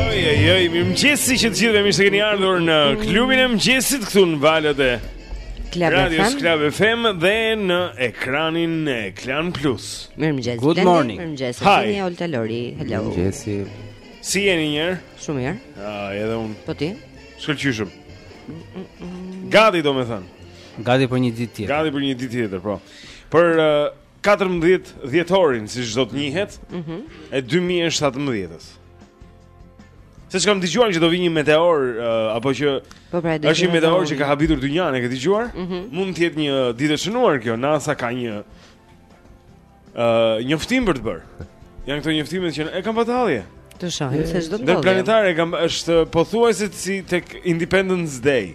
Oj, oj, oj, mirëmëngjesi që të gjithëve mirë se keni ardhur në Klubin e Mëngjesit këtu në valët e Klab Radio FM. Klab FM dhe në ekranin e Klan Plus Mirëmëngjesi, good morning Mirëmëngjesi, si një Lori, hello Mirëmëngjesi Si jeni mirë? Shumë mirë A, edhe unë Po ti? Shkëlqyeshëm Gati domethënë Gati për një ditë tjetër Gati për një ditë tjetër, po Për uh, katërmbëdhjetë dhjetorin, siç do të njihet, mm -hmm. e 2017-ës. Se ç'kam dëgjuar që do vijë një meteor, uh, apo që po pra, është një meteor që ka habitur dynjanë, e ke dëgjuar, mm -hmm. mund të jetë një ditë e shënuar kjo, NASA ka një uh, njoftim për të bërë. Janë këto njoftimet që e kam patalje. Të shohim se ç'do të ndodhë. Ndërplanetare, kam, është pothuajse si tek Independence Day.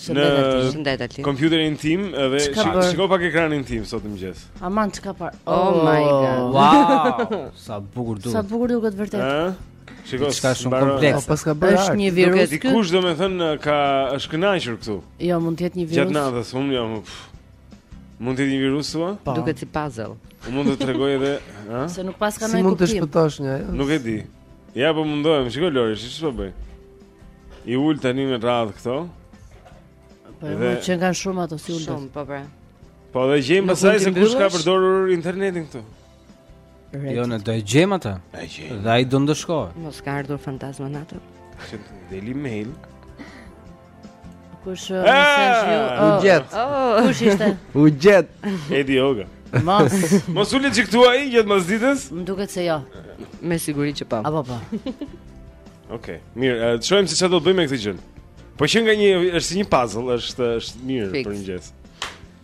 Në shëndet Altin. Kompjuterin tim dhe shikoj pak ekranin tim sot mëngjes. Aman ç'ka parë. Oh, oh my god. Wow. Sa bukur duket. Sa bukur duket vërtet. Ëh? Shiko, ka shumë kompleks. Po paska bërë. Është një virus. Duket dikush domethën ka është kënaqur këtu. Jo, mund të jetë një virus. Gjatë natës unë jam. Mund të jetë një virus thua? Po. Duket si puzzle. Unë mund të tregoj edhe, ëh? Se nuk paska ndonjë kuptim. Si mund të shpëtosh një? Nuk e di. Ja po mundohem, shiko Lori, ç'i bëj. I ul tani me radhë këto. Po edhe që kanë shumë ato si ulë. Shumë, po pra. Po do e gjejmë pastaj se kush ka përdorur internetin këtu. Jo, ne do e gjejmë atë. Dhe ai do ndëshkohet. Mos ka ardhur fantazma natën. Si te Daily Mail. Kush më shenjë? U gjet. Kush ishte? U gjet. Edi Oga. Mos. Mos ulet çik këtu ai gjatë mesditës? Më duket se jo. Me siguri që po. Apo po. Okej. Mirë, të shohim se çfarë do të bëjmë me këtë gjë. Po që nga një është si një puzzle, është është mirë për mëngjes.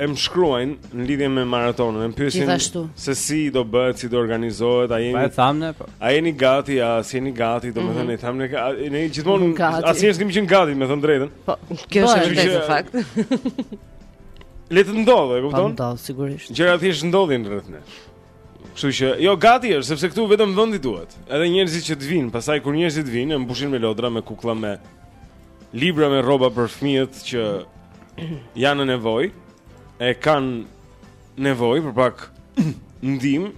e më shkruajnë në lidhje me maratonën, e më pyesin se si do bëhet, si do organizohet, a jeni Po e thamë ne, po. A jeni gati, a s'jeni gati, domethënë mm -hmm. i thamë ne, ne gjithmonë asnjëherë s'kemi qenë gati, me thënë drejtën. Po, kjo është po, vërtet në fakt. Le të ndodhë, e kupton? Po, sigurisht. Gjëra thjesht ndodhin rreth nesh. Kështu që, jo gati është, sepse këtu vetëm vendi duhet. Edhe njerëzit që të vinë, pastaj kur njerëzit vinë, mbushin me lodra, me kukulla, me libra me rroba për fëmijët që janë në nevojë, e kanë nevojë për pak ndihmë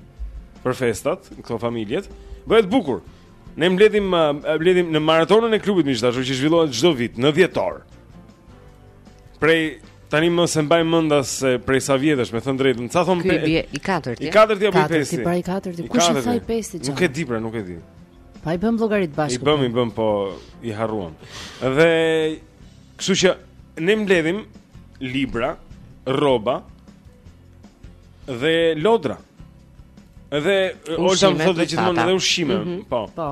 për festat, këto familjet, bëhet bukur. Ne mbledhim mbledhim në maratonën e klubit miq të dashur që zhvillohet çdo vit në dhjetor. Prej tani më s'e mbaj mend as prej sa vjetësh, me thënë drejtën, ça thon pe. I katërti. I katërti apo i pesti? Katërti, pra i katërti. Kush i tha i pesti? Nuk e di pra, nuk e di. Pa i bëm llogarit bashkë. I bëm, i bëm, po i harruam. Dhe kështu që ne mbledhim libra, rroba dhe lodra. Edhe Olta thotë gjithmonë edhe ushqime, mm -hmm. po. Po.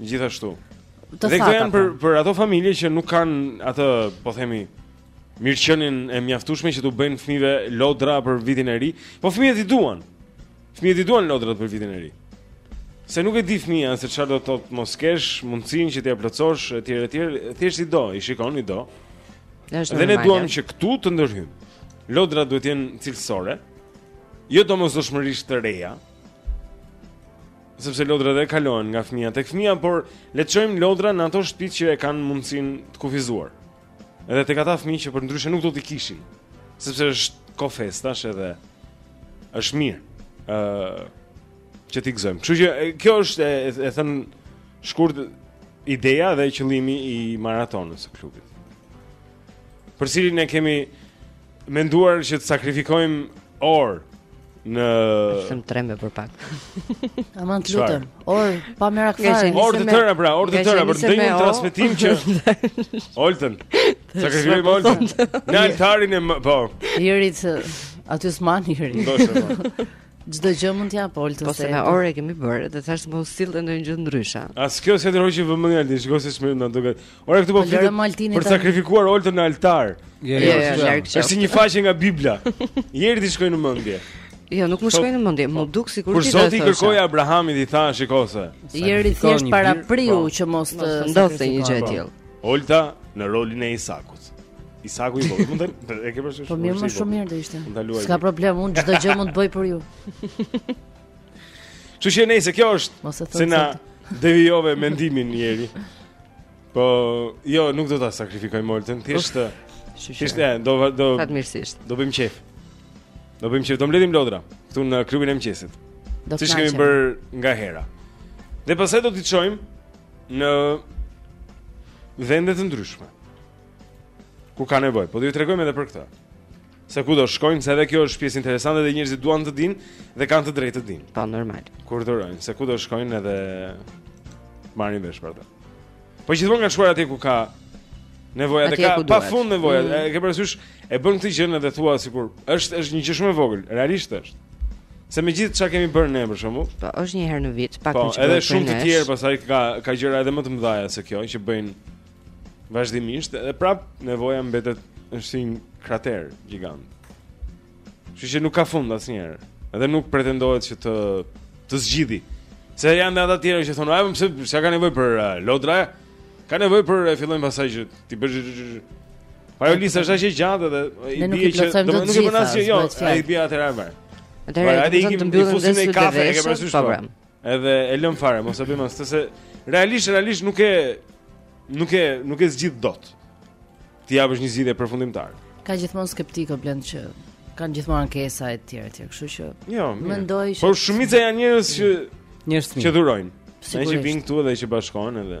Gjithashtu. Të dhe këto janë për po. për ato familje që nuk kanë atë, po themi, mirëqenien e mjaftueshme që t'u bëjnë fëmijëve lodra për vitin e ri, po fëmijët i duan. Fëmijët i duan lodrat për vitin e ri. Se nuk e di fëmija se çfarë do të thotë mos kesh mundësinë që t'ia plotësosh etj etj, thjesht i do, i shikon, i do. Dhe ne duam që këtu të ndërhyjmë. Lodrat duhet të jenë cilësore. Jo domosdoshmërisht të reja. Sepse lodrat kalohen nga fëmija tek fëmija, por le të çojmë lodra në ato shtëpi që e kanë mundësinë të kufizuar. Edhe tek ata fëmijë që përndryshe nuk do t'i kishin, sepse është kohë festash edhe është mirë. ë uh, që t'i gëzojmë. Kështu që kjo është e, e, e thënë shkurt ideja dhe qëllimi i maratonës së klubit. Për të cilën ne kemi menduar që të sakrifikojmë orë në Vetëm trembe për pak. Aman të lutem. Orë, pa merak fare. Orë të tëra pra, orë të tëra për një transmetim që Olten. Sakrifikojmë Oltën. Në altarin e po. Jerit aty s'mban Jerit. Ndoshta. Po. Çdo gjë mund t'ja pol të se. Po se me orë e kemi bërë, dhe thashë mos sillte ndonjë gjë ndryshe. As kjo se ndroi që vëmendja ti, shikoj se mirë na duket. Ora këtu po flitet për të sakrifikuar Oltën në altar. Jo, jo, jo, jo. Është si një faqe nga Bibla. Jerit i shkoi në mendje. Jo, nuk më shkoi në mendje, m'u duk sikur ti do të thoshe. Por Zoti i kërkoi Abrahamit i tha shiko se. Jeri thjesht parapriu po. që mos të ndodhte një gjë e tillë. Olta në rolin e Isakut. Isaku i vogël, mund të e ke përsëritur. Po mirë, mua shumë mirë do ishte. S'ka problem, unë çdo gjë mund të bëj për ju. Kështu që nëse kjo është se na devijove mendimin Jeri. Po, jo, nuk do ta sakrifikojmë Oltën, thjesht thjesht e do do fatmirësisht. Do bëjmë qejf. Do bëjmë qejf, do mbledhim lodra këtu në klubin e mëngjesit. Siç kemi bërë ngahera. Dhe pastaj do t'i çojmë në vende të ndryshme. Ku ka nevojë. Po do ju tregojmë edhe për këtë. Se ku do shkojnë, se edhe kjo është pjesë interesante dhe njerëzit duan të dinë dhe kanë të drejtë të dinë. Po normal. Kur dhurojnë, se ku do shkojnë edhe marrin vesh për atë. Po gjithmonë kanë shkuar atje ku ka nevojë dhe ka pafund nevojë. Mm. E ke parasysh e bën këtë gjë edhe thua sikur është është një gjë shumë e vogël, realisht është. Se me gjithë çka kemi bërë ne për shembull. Po, është një herë në vit, pak po, më shumë. Po, edhe shumë të tjerë pastaj ka ka gjëra edhe më të mëdha se kjo që bëjnë Vazhdimisht edhe prapë nevoja mbetet është një krater gjigant. Që nuk ka fund asnjëherë. Edhe nuk pretendohet që të të zgjidhë. Se janë dhe ata të tjerë që thonë, "Ai pse sa ka nevojë për uh, lodra?" Ka nevojë për e fillojnë pastaj që t'i bësh Ajo lista është aq e gjatë edhe i di që do të nuk e bën asgjë, jo, ai bie atëherë. Atëherë ai do të mbyllim dhe së të veshë. Edhe e lëmë fare, mos e bëjmë atë se realisht realisht nuk e nuk e nuk e zgjidh dot. T'i japësh një zgjidhje përfundimtare. Ka gjithmonë skeptikë Blendi që kanë gjithmonë ankesa e tjera etj, kështu që jo, mendoj se Por shumica janë njerëz që njerëz që dhurojnë. Ai që vijnë këtu dhe që bashkohen edhe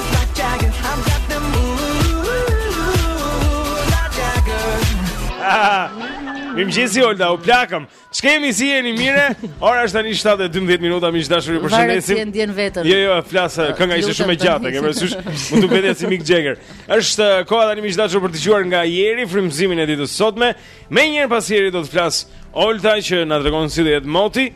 Mirëmëngjesi Olta, u plakëm Ç'kemi si jeni mirë Ora është tani 7 e 12 minuta Miq të dashur ju përshëndesim Varet si e ndjen veten Jo, jo, flas, kënga ishte shumë e gjatë Ke parasysh, mu të bëhej si Mick Jagger është uh, koha tani miq të dashur për të dëgjuar nga Jeri Frymëzimin e ditës sotme Menjëherë pas Jerit do të flasë Olta që të na tregojë si do jetë moti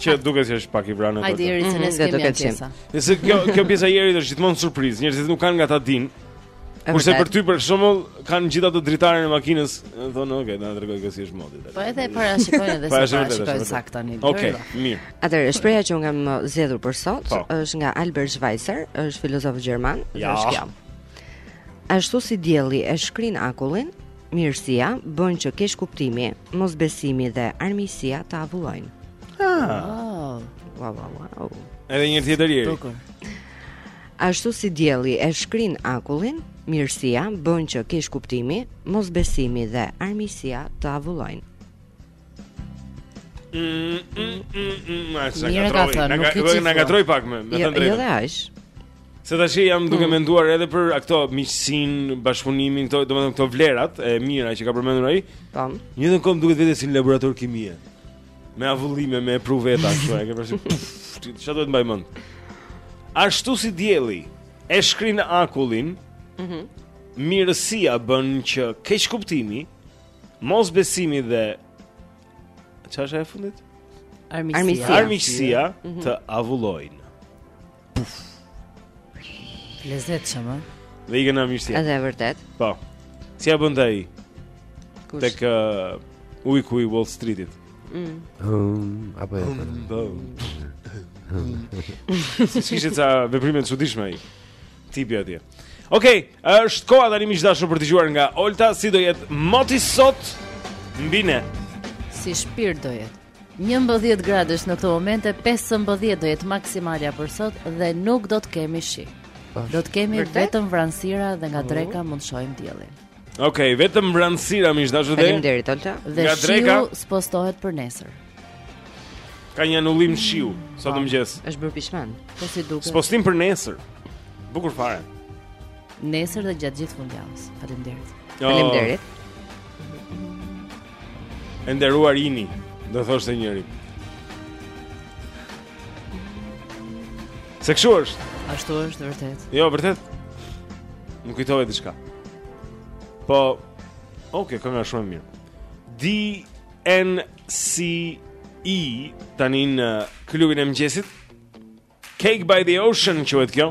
Që duket se është pak i vranët. Hajde Jeri se ne mhm, kemi pjesa. Nëse kjo kjo pjesa e Jerit është gjithmonë surprizë, njerëzit nuk kanë nga ta dinë. Kurse për ty për shembull kanë gjithë ato dritaret e makinës, thonë ok, na tregoi kjo si është moti. Po edhe para shikojnë edhe se para shikojnë saktë tani. Ok, mirë. Atëherë shprehja që unë kam uh, zgjedhur për sot po. është nga Albert Schweitzer, është filozof gjerman, është kjo. Ashtu si dielli e shkrin akullin, Mirësia bën që keqkuptimi, mosbesimi dhe armiqësia të avullojnë. Ah. Wow, wow, wow. wow. Edhe një tjetër Jeri. Ashtu si dielli e shkrin akullin, mirësia bën që keqkuptimi, mosbesimi dhe armiqësia të avullojnë. Mm, mm, mm, na ngatërroi, na ngatërroi pak më, me jo, të drejtë. Jo, jo, jo, Se tashi jam duke mm. menduar edhe për këto miqësinë, bashkëpunimin, këto, domethënë, këto vlerat e mira që ka përmendur ai. Tam. M'u duk vetja si në laborator kimie. Me avullime, me provëza, kështu e ke parasysh. Ça duhet mbaj mend? Ashtu si dielli e shkrin akullin, mm -hmm. mirësia bën që keqkuptimi Mosbesimi dhe çfarë është e fundit? Armiqësia. Armiqësia mhm. të avullojnë. Puf. Lezetshme. Dhe i gëna mirësia. Edhe e vërtetë. Po. Si ia bënte ai? Kush? Tek uh, ujku i Wall Streetit. Mm. Um, apo e të. Se ç'kishte ca veprime të çuditshme ai. Tipi atje. Okej, okay, është koha tani miq dashur për të dëgjuar nga Olta si do jetë moti sot mbi ne. Si shpirt do jetë. 11 gradësh në këto momente, 15 do jetë maksimalja për sot dhe nuk do të kemi shi. Do të kemi Vërte? vetëm vranësira dhe nga dreka mund të shohim diellin. Okej, okay, vetëm vranësira miq dashur dhe. Faleminderit Olta. Dhe shiu spostohet për nesër. Ka një anullim mm, shiu sot po, mëngjes. Është bërë pishman. Po si duket? Spostim për nesër. Bukur fare. Nesër dhe gjatë gjithë fundjavës. Faleminderit. Oh. Faleminderit. E nderuar Ini, do thoshte njëri. Se kështu është. Ashtu është vërtet. Jo, vërtet. Më kujtove diçka. Po, okay, kënga shumë e mirë. D N C E tani në klubin e mëngjesit. Cake by the Ocean quhet kjo.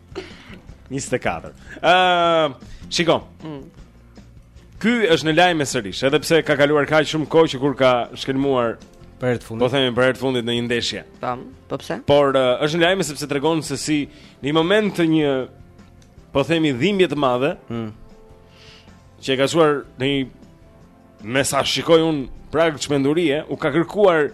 24. Ë, uh, shiko. Mm. Ky është në lajme sërish, edhe pse ka kaluar kaq shumë kohë që kur ka shkelmuar për herë të fundit. Po themi për herë të fundit në një ndeshje. Tam, po pse? Por uh, është në lajme sepse tregon se si në një moment të një po themi dhimbje të madhe, mm. që e ka çuar në një mesa shikoj unë prag çmendurie, u ka kërkuar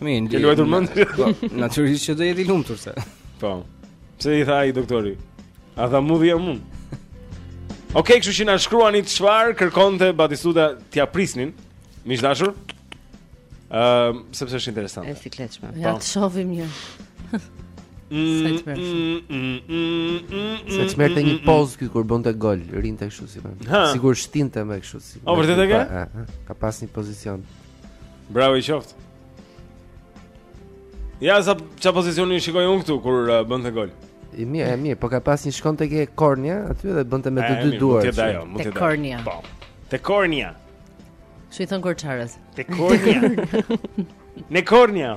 Mirë, ke luajtur mend? Po, natyrisht që do jetë i lumtur se. Po. Pse i tha ai doktori? A tha mund jam unë. Okej, okay, kështu që na shkruani çfarë kërkonte Batistuta t'ia prisnin. Miq dashur. Ëm, uh, sepse është interesante. Është e pikletshme. Po. Ja ta shohim një. Mm, mm, mm, Se ç'merrte një pozë ky kur bënte gol, rrinte kështu si përmë Sigur shtinte me kështu si O, vërtet e ke? Ka pas një pozicion Bravo i qoftë. Ja se ça pozicioni shikoj unë këtu kur uh, bënte gol. I mirë, i mirë, po ka pas një shkonte te kornia aty dhe bënte me të dy duart. Te ajo, mund të dajë. Te kornia. Po. Te kornia. Si thonë korçarët? Te kornia. Ne kornia.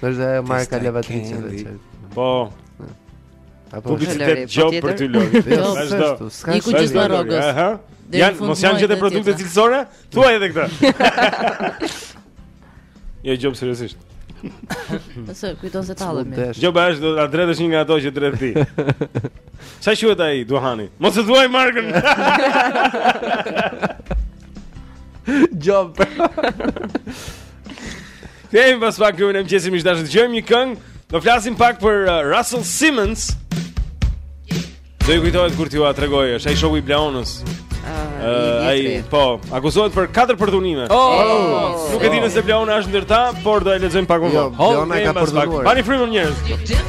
Do të ajo marka lavatriçe të çaj. Po. Apo po bishë të gjoja për ty Lori. Jo, vazhdo. Iku gjysma rrogës. Aha. Ja, mos janë gjithë produkte cilësore? Thuaj edhe këtë. Jo, gjo seriozisht. Se kujton se tallemi. Jo bash do ta dredhësh një nga ato që dredh ti. Sa quhet ai duhani? Mos e thuaj markën. Jo. Kthehemi pas pak në klubin e mëngjesit miq të dashur. Dëgjojmë një këngë, do flasim pak për uh, Russell Simmons. Do ju kujtohet kur t'jua tregoj, është ai shoku i Bleonës. Uh, ai po, akuzohet për katër përdhunime. Oh, oh, oh, nuk e di nëse Bleona është ndër to, por do e lexojmë pak më jo, vonë. Jo, Bleona ka përdhunuar. Mbani frymën njerëz.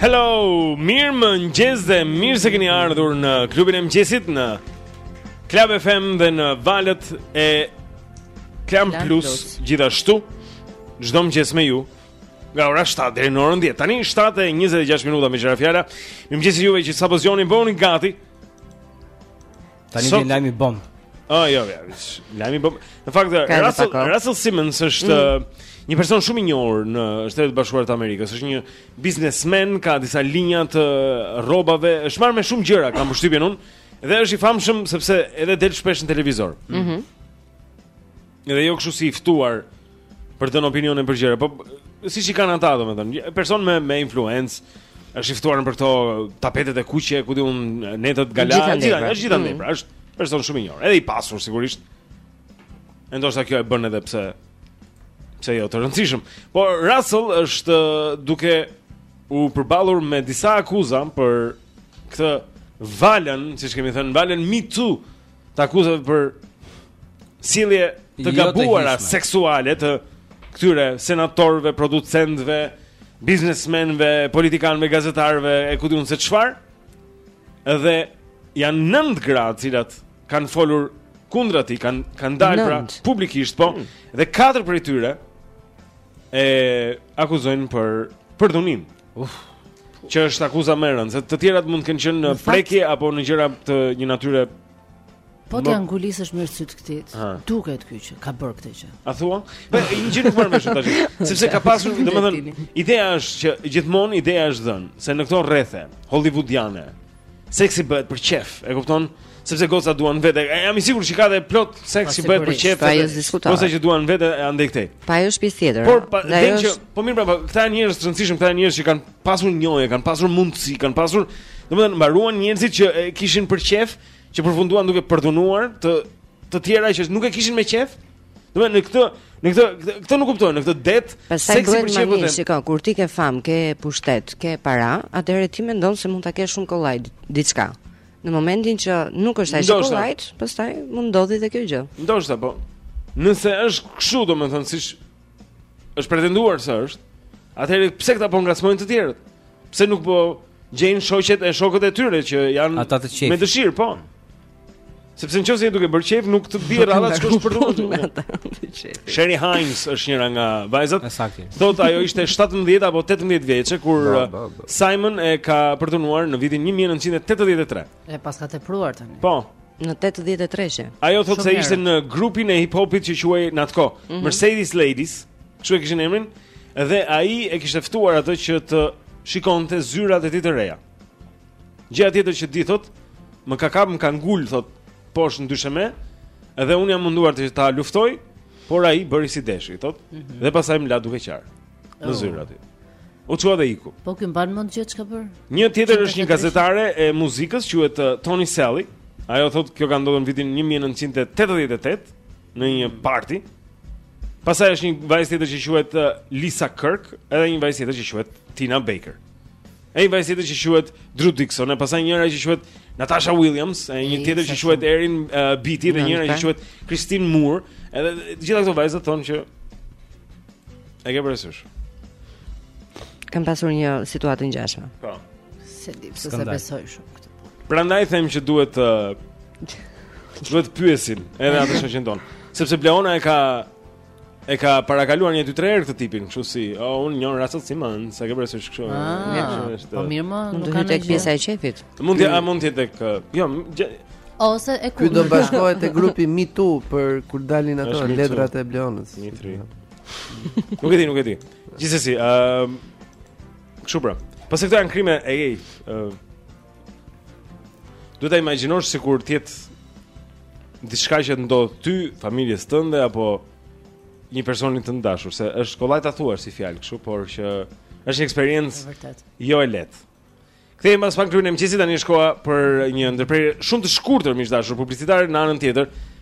Hello, mirëmëngjes dhe mirë se keni ardhur në klubin e mëngjesit në Klab FM dhe në valët e Klan Plus, gjithashtu Çdo mëngjes me ju Nga ora 7 deri në orën 10 Tani 7 e 26 minuta me gjera fjara Mirëmëngjesi juve që sapo zgjoheni bëhuni gati Tani vjen lajmi bombë. Ah, jo, ja, lajmi bombë. Në fakt, Russell, Russell Simmons është mm. uh, një person shumë i njohur në Shtetet e Bashkuara të Amerikës. Është një biznesmen, ka disa linja të rrobave, është marrë me shumë gjëra, kam përshtypjen unë, dhe është i famshëm sepse edhe del shpesh në televizor. Mhm. Mm Edhe jo kështu si i ftuar për të dhënë opinionin për gjëra, po siç i kanë ata domethënë, person me me influencë është i ftuar për këto tapetet e kuqe, ku di unë netët gala, gjithandej, është gjithandej, pra është person shumë i njohur, edhe i pasur sigurisht. E ndoshta kjo e bën edhe pse pse jo të rëndësishëm. Por Russell është duke u përballur me disa akuza për këtë valën, siç kemi thënë, valën Me Too të akuzave për sjellje të gabuara seksuale të këtyre senatorëve, producentëve, biznesmenëve, politikanëve, gazetarëve e ku di unë se çfarë. Dhe janë nëntë gra të cilat kanë folur kundra tij, kanë kanë dalë pra publikisht, po, hmm. dhe katër prej tyre e akuzojnë për përdhunim. Uf. Që është akuza më e rëndë, se të tjerat mund të kenë qenë në prekje apo në gjëra të një natyre Po t'ia ngulësh mirë sytë këtij Duket ky që ka bërë këtë gjë A thua? Be, i një gjithë nuk marrë me shumë të Sepse ka pasur, domethënë Ideja është që gjithmonë ideja është dhënë Se në këto rrethe, hollywoodiane Seksi bëhet për qef, e kupton? Sepse goca duan vetë. Jam i sigurt që ka dhe plot seks që bëhet për qef. Pra, goca që duan vetë andej këtej. Pa ajo është pjesë tjetër. Por pa, dhe është... që, po mirë, pra, po, këta janë njerëz të rëndësishëm, këta janë njerëz që kanë pasur njohje, kanë pasur mundësi, kanë pasur, domethënë mbaruan njerëzit që e kishin për qef, që përfunduan duke përdhunuar të të tjera që nuk e kishin me qef. Do në këtë, në këtë, këtë, këtë nuk kuptoj, në këtë botë, seksi për çfarë po them? Shiko, kur ti ke famë, ke pushtet, ke para, atëherë ti mendon se mund ta kesh shumë kollaj diçka. Në momentin që nuk është ai kollaj, pastaj mund ndodhë edhe kjo gjë. Ndoshta po. Nëse është kështu, domethënë siç është pretenduar se është, atëherë pse këta po ngacmojnë të tjerët? Pse nuk po gjejnë shoqet e shokët e tyre që janë me dëshirë, po. Sepse në qoftë se je duke bërë qejf, nuk të bie radha që është për të më të Sherry Hines është njëra nga vajzat Thotë ajo ishte 17 apo 18 vjeçe Kur uh, Simmons e ka përdhunuar në vitin 1983 E paska të provuar të një Po Në 83-shin Ajo thotë se ishte në grupin e hip-hopit që quhej në atë kohë mm -hmm. Mercedes Ladies Kështu e kishin emrin Dhe ai e kishte ftuar atë që të shikonte zyrat e tij të reja Gjëja tjetër që di thotë, më ka kap, më ka ngul thotë poshtë në dysheme, edhe unë jam munduar të luftoj, por ai bëri si deshi, thotë. Mm -hmm. Dhe pastaj më la duke qarë. Në oh. zyrë aty. U çua dhe iku. Po ky mban mend gjithçka bërë? Një tjetër është një gazetare e muzikës, quhet uh, Toni Sallie. Ajo thotë kjo ka ndodhur në vitin 1988 në një mhm. party. Pastaj është një vajzë tjetër që quhet uh, Lisa Kirk, edhe një vajzë tjetër që quhet Tina Baker. Një vajzë tjetër që quhet Drew Dixon, e pastaj njëra që quhet Natasha Williams, e një tjetër që quhet Erin uh, Beatty dhe njëra që quhet Christine Moore. Edhe gjitha këto vajza thonë që e ke parasysh. Kam pasur një situatë të ngjashme. Po. S'e di pse s'e besoj shumë këtë. Prandaj them që duhet të uh, duhet pyesin edhe atë shoqen tonë, sepse Bleona e ka E ka parakaluar një dy tre herë këtë tipin, kështu si, oh, unë njoh Russell Simmons, a e ke parasysh kështu. Ah, po mirë më, nuk ka tek pjesa e qejfit. Mund të, a mund të tek, jo, ose e ku. Ky do bashkohet te grupi Me Too për kur dalin ato letrat e Bleonës. Me Too. Nuk e di, nuk e di. Gjithsesi, ëm, ehm, kështu pra. Pasi këto janë krime, ej, ej, ëm, ehm, Duhet ta imagjinosh sikur të jetë diçka që të ndodh ty, familjes tënde apo një personi të dashur, se është kollaj ta thuash si fjalë kështu, por që është një eksperiencë vërtet. Jo e lehtë. Kthehemi pas pak klubi i mëngjesit tani është koha për një ndërprerje shumë të shkurtër miq të dashur publicitare në anën tjetër.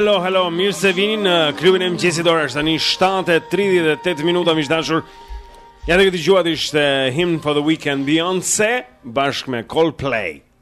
hello, hello, mirë se vini në klubin e mëngjesit ora është tani 7.38 minuta miq të dashur Ja kënga që dëgjuat ishte Hymn for the Weekend Beyonce bashkë me Coldplay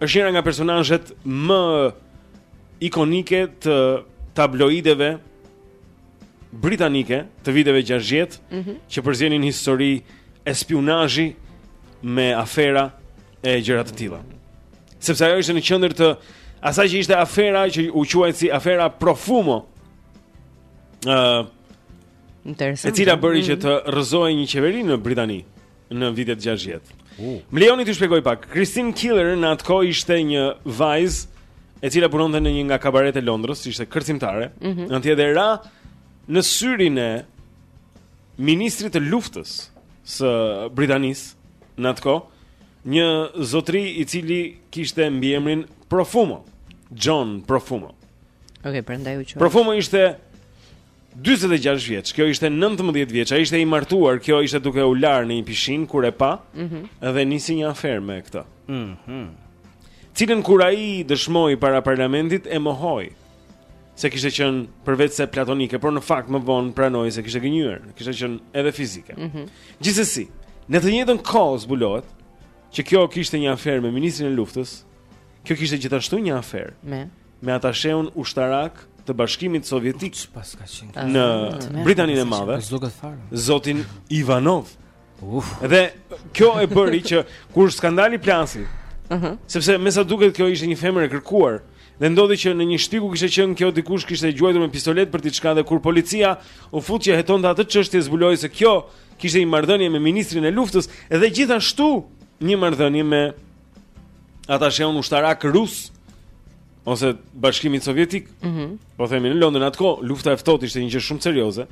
Është njëra nga personazhet më ikonike të tabloideve britanike të viteve 60 mm -hmm. që përzienin histori spiunazhi me afera e gjëra të tilla. Sepse ajo ishte në qendër të asaj që ishte afera që u quajt si afera Profumo. ë uh, Interesant. E cila bëri mm -hmm. që mhm. të rrëzohej një qeveri në Britani. në vitet 60. Uh. Më lejoni t'ju shpjegoj pak. Christine Keeler në atë kohë ishte një vajzë e cila punonte në një nga kabaretë e Londrës, ishte kërcimtare. Mm -hmm. Andej dhe ra në syrin e ministrit të luftës së Britanisë në atë kohë, një zotri i cili kishte mbiemrin Profumo, John Profumo. Okej, okay, prandaj u quajt. Profumo ishte Dyzet e gjashtë vjeç, kjo ishte nëntëmbëdhjetë vjeç, ai ishte i martuar, kjo ishte duke u larë në një pishinë kur e pa, ëh, mhm. dhe nisi një aferë me këtë. Ëh. Mhm. Të cilën kur ai dëshmoi para parlamentit e mohoi se kishte qenë përveçse platonike, por në fakt më vonë pranoi se kishte gënjyer, kishte qenë edhe fizike. Ëh. Mhm. Gjithsesi, në të njëjtën kohë zbulohet që kjo kishte një aferë me ministrin e luftës. Kjo kishte gjithashtu një aferë me me atasheun ushtarak të Bashkimit Sovjetik në Britaninë e Madhe, zotin Ivanov. Uf. Dhe kjo e bëri që kur skandali plasi, ëh, uh -huh. sepse me sa duket kjo ishte një femër e kërkuar. Dhe ndodhi që në një shtëpi ku kishte qenë kjo dikush kishte gjuajtur me pistoletë për diçka dhe kur policia u fut që të hetonte atë çështje zbuloi se kjo kishte një marrëdhënie me ministrin e luftës dhe gjithashtu një marrëdhënie me Atasheun ushtarak rus ose Bashkimit Sovjetik. Mhm. Mm po themi në Londër atë kohë, lufta e ftohtë ishte një gjë shumë serioze.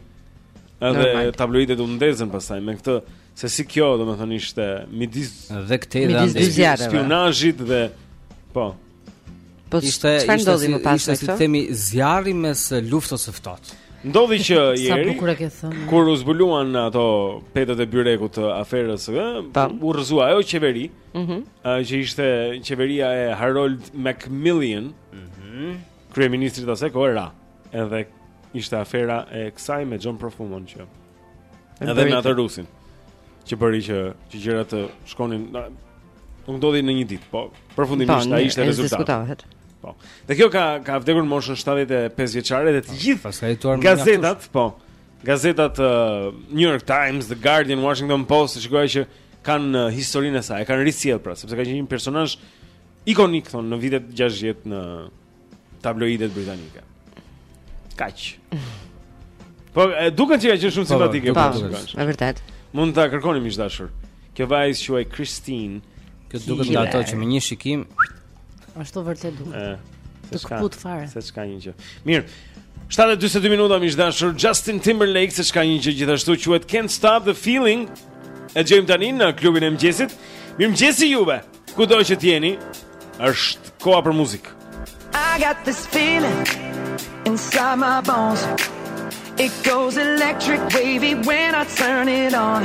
Edhe tabloidet u ndezën pastaj me këtë se si kjo, domethënë ishte midis dhe këtë dhe midis dy zjarreve. Spionazhit dhe po. Po ishte çfarë ndodhi më pas me këtë? Ishte themi zjarri mes luftës së ftohtë. Ndodhi që ieri. Sa bukur e ke thënë. Kur u zbuluan ato petët e byrekut të aferës, ë, u rrëzua ajo qeveri. Mhm Mhm. Mm që ishte qeveria e Harold Macmillan. Mhm. Mm Kryeministrit të asaj kohe, ra. Edhe ishte afera e kësaj me John Profumon që. Edhe me atë rusin. Që bëri që që gjërat të shkonin Nuk ndodhi në një ditë, po përfundimisht po, ai ishte rezultati. Po. Dhe kjo ka ka vdekur në moshën 75 vjeçare dhe të po, gjithë gazetat, po. Gazetat uh, New York Times, The Guardian, Washington Post shikoja që kanë uh, historinë e saj, e kanë risjell pra, sepse ka qenë një personazh ikonik thon në vitet 60 në tabloidet britanike. Kaq. Po e duket që ka qenë shumë po, po, simpatike po. po është vërtet. Mund ta kërkoni miq të dashur. Kjo vajzë quhej Christine. Kjo duket nga ato që me një shikim Ashtu vërtet duket. Ëh. Të këput fare. Se çka një gjë. Mirë. 7:42 minuta miq të dashur Justin Timberlake seç ka një gjë gjithashtu quhet Can't Stop the Feeling. E gjejmë tani në klubin e mëngjesit. Mirëmëngjesi juve. Kudo që të jeni, është koha për muzikë. I got this feeling inside my bones. It goes electric wavy when I turn it on.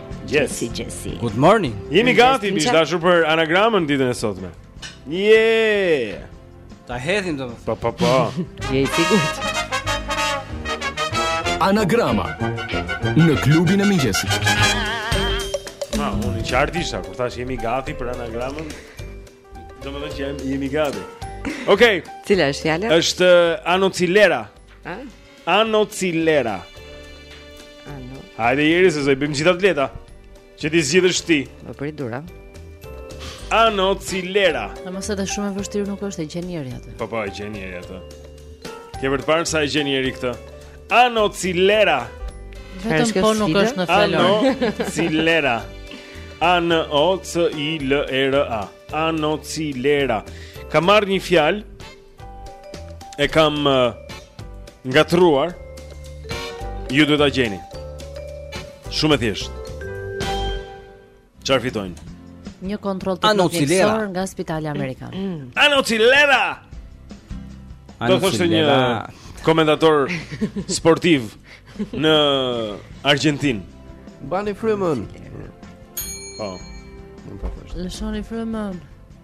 Mëngjesi, mëngjesi Good morning Jemi gati, miq të dashur për anagramën ditën e sotme Yeah Ta hedhim të më Pa, pa, pa Je i sigurt Anagrama Në klubin e mëngjesit. Ma, unë i qartë isha, kur thash jemi gati për anagramën Domethënë që jemi gati Okej okay. Cila është fjala? është eh, anocilera Ah? Ano cilera. Ano. Hajde njeri se s'do i bëjmë gjitha të lehta. Që t'i zgjidhësh ti. Më prit dura. Ano cilera. Në mëse të shumë e vështirë nuk është e gjen njeri atë. Po po e gjen njeri atë. Kje për të parë sa e gjen njeri këtë. Ano cilera. Vetëm po nuk është në fjalor. Ano cilera. A N O C I L E R A. Ano cilera. Kam marrë një fjalë e kam uh, ngatërruar ju duhet ta gjeni shumë e thjeshtë çfarë fitojnë një kontroll të plotësuar nga spitali amerikan mm, mm. anocilera do të thoshte një komentator sportiv në Argjentinë mbani frymën po lëshoni frymën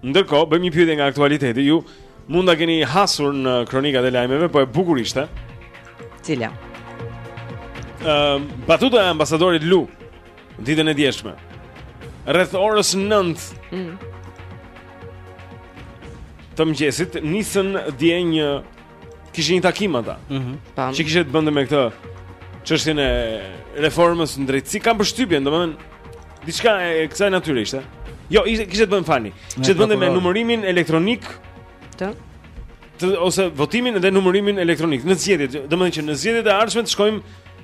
Ndërkohë, bëjmë një pyetje nga aktualiteti. Ju mund ta keni hasur në kronikat e lajmeve, po e bukur ishte. Cila? Ëm, ehm, uh, batuta e ambasadorit Lu ditën e djeshme. Rreth orës 9. Mm. Të mëngjesit nisën dje një kishin një takim ata. Ëh. Mm -hmm. Që kishte të bënte me këtë çështjen e reformës në drejtësi kam përshtypjen, domethënë diçka e kësaj natyre ishte. Jo, ishte kishte të bënte fani. Kishte të bënte me numërimin elektronik të të ose votimin dhe numërimin elektronik në zgjedhjet, domethënë që në zgjedhjet e ardhshme të shkojmë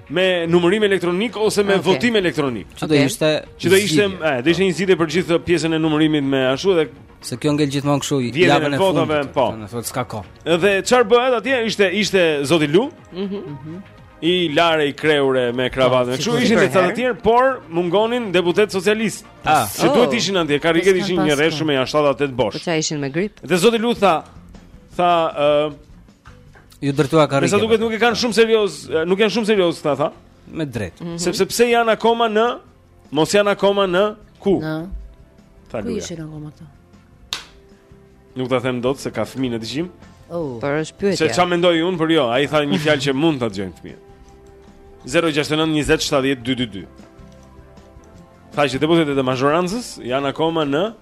me numërim elektronik ose me okay. votim elektronik. Që do ishte që do ishte, e, do ishte një zgjidhje për gjithë pjesën e numërimit me ashtu dhe Se kjo ngel gjithmonë kështu javën e fundit. Po. Në fakt s'ka kohë. Dhe çfarë bëhet atje ishte ishte zoti Lu. Mhm. Mm I larë i krehur me kravatën. Po, kështu ishin të të tjerë, por mungonin deputetët socialistë. Ah, që duhet oh. të ishin atje, karriget ishin një rresht me shtatë a tetë bosh. Po ç'ishin me grip. Dhe zoti Lu tha, tha, uh, iu drejtua karrigeve. Me sa duket nuk e kanë shumë serioz, nuk janë shumë seriozë këta, tha. Me të drejtë. Mm -hmm. Sepse pse janë akoma në Mos janë akoma në ku? Në. Tha Luja. Ku ishin akoma këta? Nuk ta them dot se ka fëmijë në dëgjim. Oh. Por është pyetje. Se çfarë mendoj unë për jo, ai tha një fjalë që mund ta dëgjojnë fëmijët. 069 20 70 222. Tha që deputetët e mazhorancës janë akoma në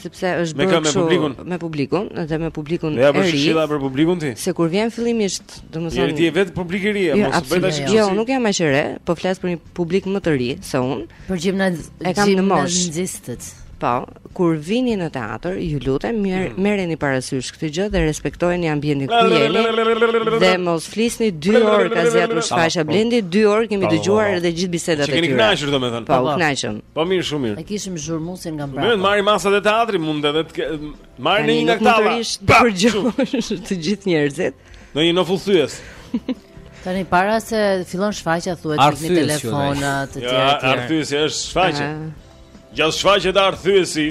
sepse është bërë kështu me publikun, me publikun dhe me publikun e ri. Ja bëj këshilla për publikun ti. Se kur vjen fillimisht, domethënë Ti je vetë publik i ri, jo, mos bëj tash kështu. Jo, nuk jam aq e re, po flas për një publik më të ri se unë. Për gjimnaz, e kam në moshë. Po, kur vini në teatr, ju lutem, hmm. merreni parasysh këtë gjë dhe respektojeni ambientin ku jeni. Dhe mos flisni 2 orë ka zgjatur shfaqja Blendi, 2 orë kemi dëgjuar edhe gjithë bisedat e tyre. Jeni kënaqur domethënë? Po, u kënaqëm. Po mirë, shumë mirë. E kishim zhurmuesin nga mbrapa. Mirë, marrin masat te teatri, mund edhe të marrin një nga këta. Nuk mund të përgjigjesh të gjithë njerëzit. Një nofullthyes. Tani para se fillon shfaqja thuhet fikini telefonat e të tjera. Ja, Arrëthyesi është shfaqje. Ah. Gjatë shfaqjes te Arrëthyesi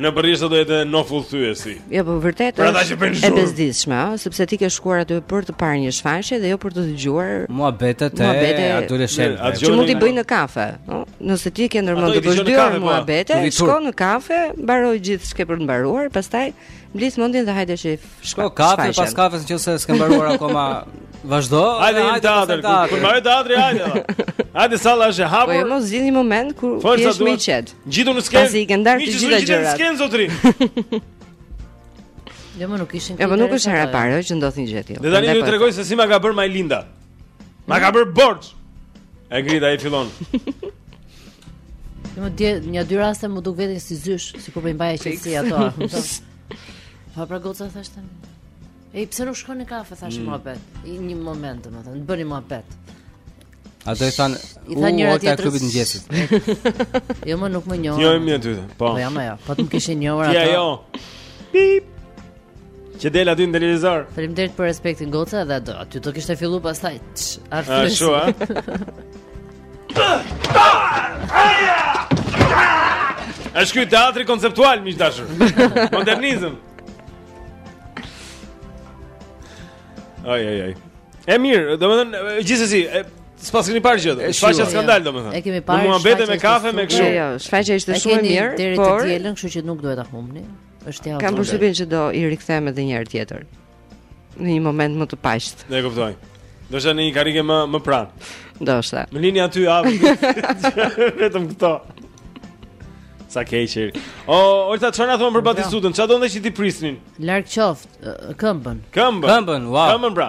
në bërrishtë do jetë nofullthyesi. Jo, po vërtet pra është e bezdisshme, ëh, sepse ti ke shkuar aty për të parë një shfaqje dhe jo për të dëgjuar muhabetet e adoleshentëve. Që mund t'i bëjnë në kafe, ëh. Nëse ti ke ndër mend të bësh dy orë muhabete, shko në kafe, mbaroji gjithë ç'ke për të mbaruar, pastaj mblidh mendjen dhe hajde shif. Shko kafe, pas kafes nëse s'ke mbaruar akoma, vazhdo. Hajde në teatr, kur mbaron teatri hajde. Hajde salla është e hapur. Po jo, po zgjidh një moment kur ti je më i qetë. Ngjitu në skenë. Pasi i ke ndarë të gjitha gjërat. Në skenë zotri. Jo, mo nuk ishin. Jo, mo nuk është hera e parë që ndodh një gjë e tillë. Dhe tani ju tregoj se si ma ka bërë Majlinda. Ma ka bërë borxh. Egri, hajt fillo. Madje një dy raste m'u duk vetja si zysh, sikur po i mbaja në qetësi ato. Po pra goca thashë tani. E pse nuk shkoni në kafe thashë mm. muhabet? Një moment domethënë, të bëni muhabet. Ato i thanë, i thanë njëra-tjetrës kjo e Klubit të Mëngjesit. jo mo nuk më njohën. Jo mo ty. Po. Po jam ajo. Po të më kishin njohur ato. Ja jo. Pip. Që del aty në televizor. Faleminderit për respektin goca dhe do aty do kishte fillu pastaj. Ashtu a? Është ky teatri konceptual miq të dashur. Modernizëm. Ai ai ai. E mirë, domethënë gjithsesi, s'paskeni parë gjë. Shfaqja jo. skandal domethënë. E kemi parë. Muhabete me kafe me kështu. Jo, jo, shfaqja ishte shumë e mirë, por deri të dielën, kështu që nuk duhet ta humbni. Është e Kam përshtypjen që do i rikthehemi edhe një herë tjetër. Në një moment më të paqtë. Unë e kuptoj. Do të jeni karrige më më pranë. Do të thotë. Më lini aty avë. Vetëm këto. Sa keq. O, Olta çfarë na thon për Batistutën? Çfarë donte që t'i prisnin? Larg qoftë këmbën. Këmbën. Këmbën, wow. Këmbën pra.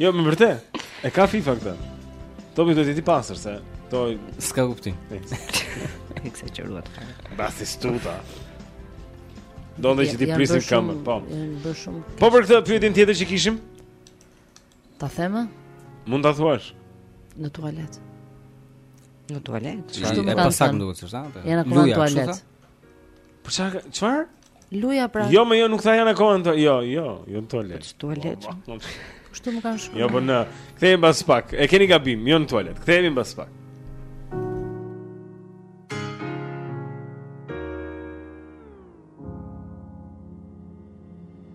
Jo, me vërte. E ka FIFA këtë. Topi duhet të jetë i pastër se po s'ka kuptim. Eksagjeruat. Batistuta. Donte që t'i prisnin këmbën, po. Po për këtë pyetjen tjetër që kishim? Ta them? Mund ta thuash. Në tualet. Në tualet? Çfarë? E pasaktë duhet, s'është? Janë në tualet. Për çfarë? Çfarë? Luja pra. Jo, mo jo nuk thashë akoma në jo, jo, jo në tualet. Në tualet. Kështu më kanë shkruar. Jo, po në. Kthehemi pas pak. E keni gabim, jo në tualet. Kthehemi pas pak.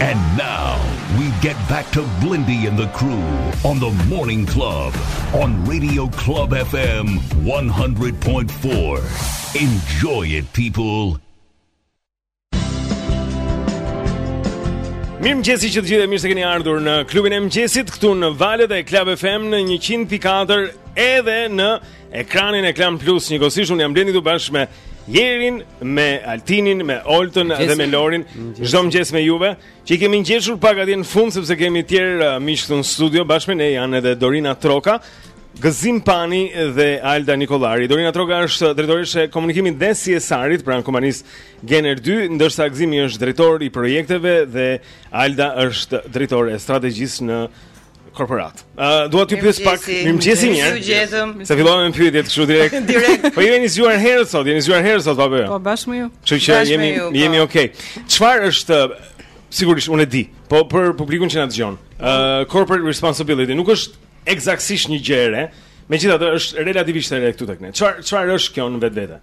And now we get back to Blendi and the crew on the morning club on Radio Club FM 100.4. Enjoy it people. Mirëmëngjesi të gjithë e mirë se na keni ardhur në klubin e mëngjesit këtu në valët e Klab FM në 100.4 edhe në ekranin e Klan Plus, njëkohësisht unë jam Blendi këtu bashkë me Jerin, me Altinin, me Oltën dhe me Lorin çdo mëngjes me juve Që i kemi ngjeshur pak atje në fund Sepse kemi të tjerë uh, miq këtu në studio Bashkë me ne janë edhe Dorina Troka Gëzim Pani dhe Alda Nikolari Dorina Troka është drejtoreshë e komunikimit dhe CSR-it pranë kompanisë Gener 2 Ndërsa Gëzimi është drejtor i projekteve Dhe Alda është drejtore e strategjisë në korporatë. Ë uh, dua t'ju pyes pak, mirëmëngjesi një herë. Se fillojmë me pyetjet kështu direkt. direkt. Po jeni zgjuar herët sot, jeni zgjuar herët sot apo jo? Po bashkë me ju. Kështu që bashkë me ju, po. jemi okay. Çfarë është sigurisht unë e di, po për publikun që na dëgjon. Ë uh, corporate responsibility nuk është eksaktësisht një gjë e re. Megjithatë është relativisht e re këtu tek ne. Çfarë çfarë është kjo në vetvete?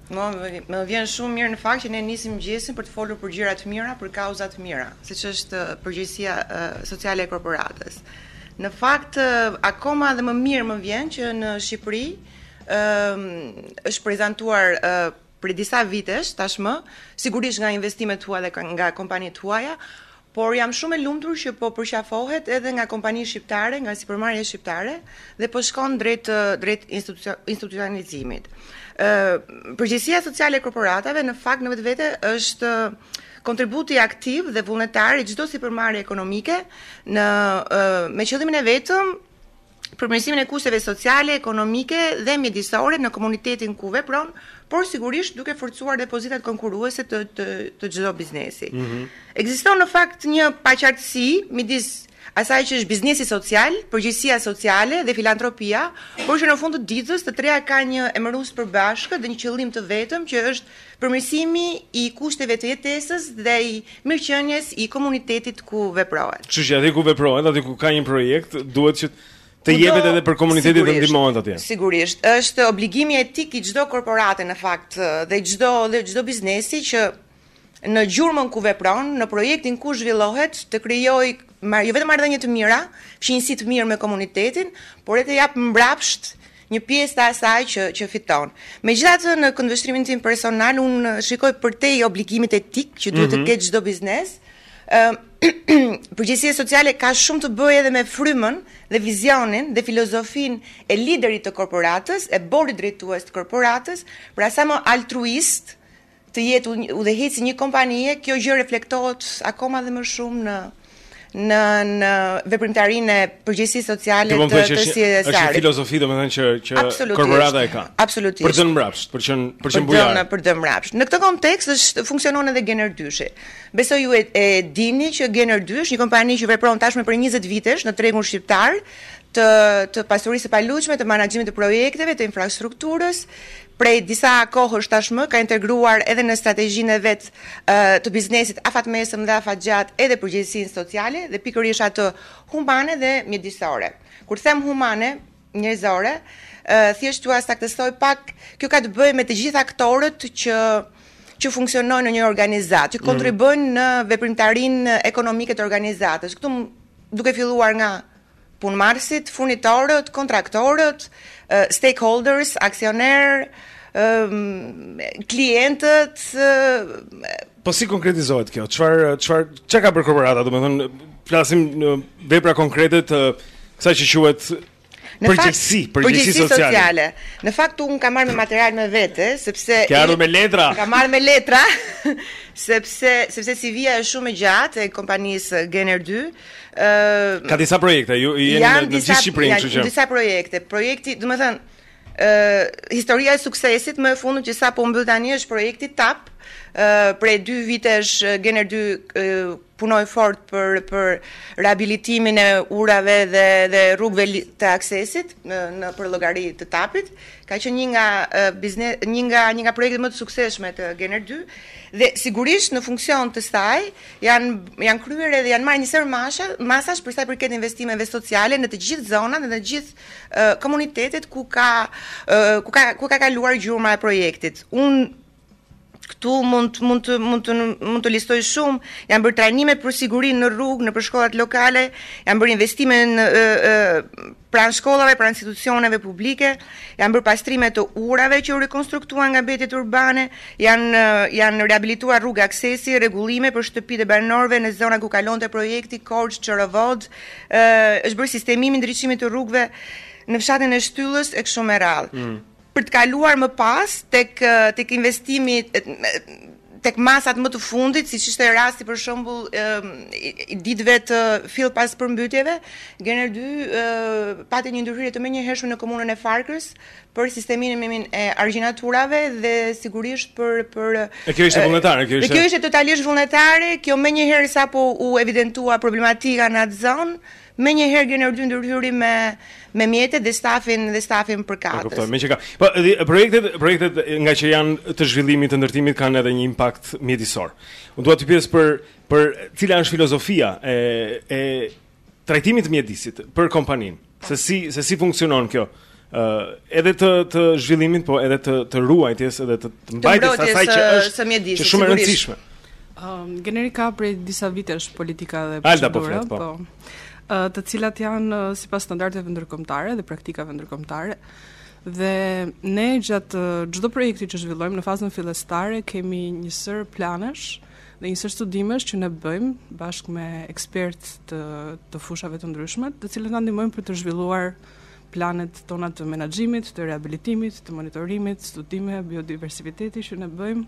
Më vjen shumë mirë në fakt që ne nisim mëngjesin për të folur për gjëra të mira, për kauza të mira, siç është uh, përgjegjësia uh, sociale e korporatës. Në fakt uh, akoma edhe më mirë më vjen që në Shqipëri uh, është prezentuar uh, prej disa vitesh tashmë, sigurisht nga investimet e huaja dhe nga kompanitë e huaja, por jam shumë e lumtur që po përqafohet edhe nga kompani shqiptare, nga sipërmarrje shqiptare dhe po shkon drejt drejt institucionalizimit. Ë përgjegjësia sociale e korporatave në fakt në vetvete është kontributi aktiv dhe vullnetar i çdo sipërmarrjeje ekonomike në me qëllimin e vetëm përmirësimin e kushteve sociale, ekonomike dhe mjedisore në komunitetin ku vepron, por sigurisht duke forcuar dhe pozitat konkurruese të të të çdo biznesi. Mm -hmm. Ekziston në fakt një paqartësi midis asaj që është biznesi social, përgjegjësia sociale dhe filantropia, por që në fund të ditës të treja kanë një emërues të përbashkët dhe një qëllim të vetëm që është Përmirësimi i kushteve të jetesës dhe i mirëqenies i komunitetit ku veprohet. Kështu që aty ku veprohet, aty ku ka një projekt, duhet që të jepet edhe për komunitetin të ndihmohet atje. Sigurisht, është obligimi etik i çdo korporate në fakt dhe çdo dhe çdo biznesi që në gjurmën ku vepron, në projektin ku zhvillohet, të krijojë jo vetëm marrëdhënie të mira, fqinjësi të mirë me komunitetin, por edhe të japë mbrapsht një pjesë të asaj që që fiton. Megjithatë në këndvështrimin tim personal un shikoj përtej obligimit etik që duhet mm -hmm. të mhm. ketë çdo biznes, ë përgjegjësia sociale ka shumë të bëjë edhe me frymën dhe vizionin dhe filozofinë e liderit të korporatës, e bordit drejtues të korporatës, pra sa më altruist, të jetë udhëheqësi i një kompanie, kjo gjë reflektohet akoma dhe më shumë në në në veprimtarinë e përgjegjësisë sociale të të CSR. Është një filozofi domethënë që që korporata e ka. Absolutisht. Për të mbrapsht, për të qenë për të qenë bujar. Për për të mbrapsht. Në këtë kontekst është funksionon edhe Gener Dyshi. Besoj ju e, e dini që Gener Dysh, një kompani që vepron tashmë për 20 vitesh në tregun shqiptar, të të pasurisë së paluajtshme, të menaxhimit të projekteve, të infrastrukturës, prej disa kohësh tashmë ka integruar edhe në strategjinë e vet të biznesit afatmesëm dhe afatgjatë edhe përgjegjësinë sociale dhe pikërisht atë humane dhe mjedisore. Kur them humane, njerëzore, thjesht dua të saktësoj pak, kjo ka të bëjë me të gjithë aktorët që që funksionojnë në një organizatë, që mm. kontribuojnë në veprimtarinë ekonomike të organizatës. Këtu duke filluar nga punëmarrësit, furnitorët, kontraktorët, stakeholders, aksionerë, klientët, Po si konkretizohet kjo? Çfarë çfarë çka ka bërë korporata, domethënë flasim në vepra konkrete të kësaj që quhet Në përgjegjësi, fakt, përgjegjësi sociale. sociale. Në fakt un kam marrë me material me vete, sepse Ke ardhur me letra. Kam ardhur me letra, sepse sepse CV-ja është shumë e gjatë e kompanisë Gener 2. Ëh, ka disa projekte, ju jeni në gjithë Shqipërinë, kështu që. Janë disa projekte. Projekti, domethënë, ëh, historia e suksesit më e fundit që sapo u mbyll tani është projekti TAP. Ëh, prej dy vitesh Gener 2 uh, punoi fort për për rehabilitimin e urave dhe dhe rrugëve të aksesit në në për llogari të TAP-it. Ka qenë një nga uh, biznes, një nga një nga projektet më të suksesshme të Gener 2 dhe sigurisht në funksion të saj janë janë kryer edhe janë marrë një sërë masha, masash për sa i përket investimeve sociale në të gjithë zonat dhe në të gjithë uh, komunitetet ku ka uh, ku ka ku ka kaluar gjurma e projektit. Unë këtu mund mund të mund të mund të listoj shumë, janë bërë trajnime për sigurinë në rrugë, nëpër shkollat lokale, janë bërë investime në uh, uh, Pranë shkollave, pranë institucioneve publike, janë bërë pastrime të urave që u rikonstruktuan nga mbetjet urbane, janë janë rehabilituar rrugë aksesi, rregullime për shtëpitë e banorëve në zona ku kalonte projekti Korçë Çorovod, është bërë sistemimi i ndriçimit të rrugëve në fshatin e Shtyllës e kështu me radhë. Mm. Për të kaluar më pas tek tek investimi tek masat më të fundit, siç ishte rasti për shembull i ditëve të fill pas përmbytjeve, Gener 2 pati një ndërhyrje të menjëhershme në komunën e Farkës për sistemimin e argjinaturave dhe sigurisht për për E kjo ishte vullnetare, kjo ishte. Kjo ishte totalisht vullnetare, kjo menjëherë sapo u evidentua problematika në atë zonë, Menjëherë Gener 2 ndërhyri me me mjetet dhe stafin dhe stafin përkatës. Po kuptoj, më që ka. Po projektet, projektet ngaqë janë të zhvillimit të ndërtimit kanë edhe një impakt mjedisor. Unë dua të pyes për për cila është filozofia e e trajtimit të mjedisit për kompaninë. Se si se si funksionon kjo? edhe të të zhvillimit, po edhe të të ruajtjes edhe të, të mbajtjes së asaj që është së mjedisit, që shumë e rëndësishme. Ëm um, Generi ka prej disa vitesh politika dhe po procedura, po. po. Uh, të cilat janë uh, sipas standardeve ndërkombëtare dhe praktikave ndërkombëtare. Dhe ne gjatë çdo projekti që zhvillojmë në fazën fillestare kemi një sërë planesh dhe një sërë studimesh që ne bëjmë bashkë me ekspertë të të fushave të ndryshme, të cilët na ndihmojnë për të zhvilluar planet tona të menaxhimit, të rehabilitimit, të monitorimit, studime biodiversiteti që ne bëjmë,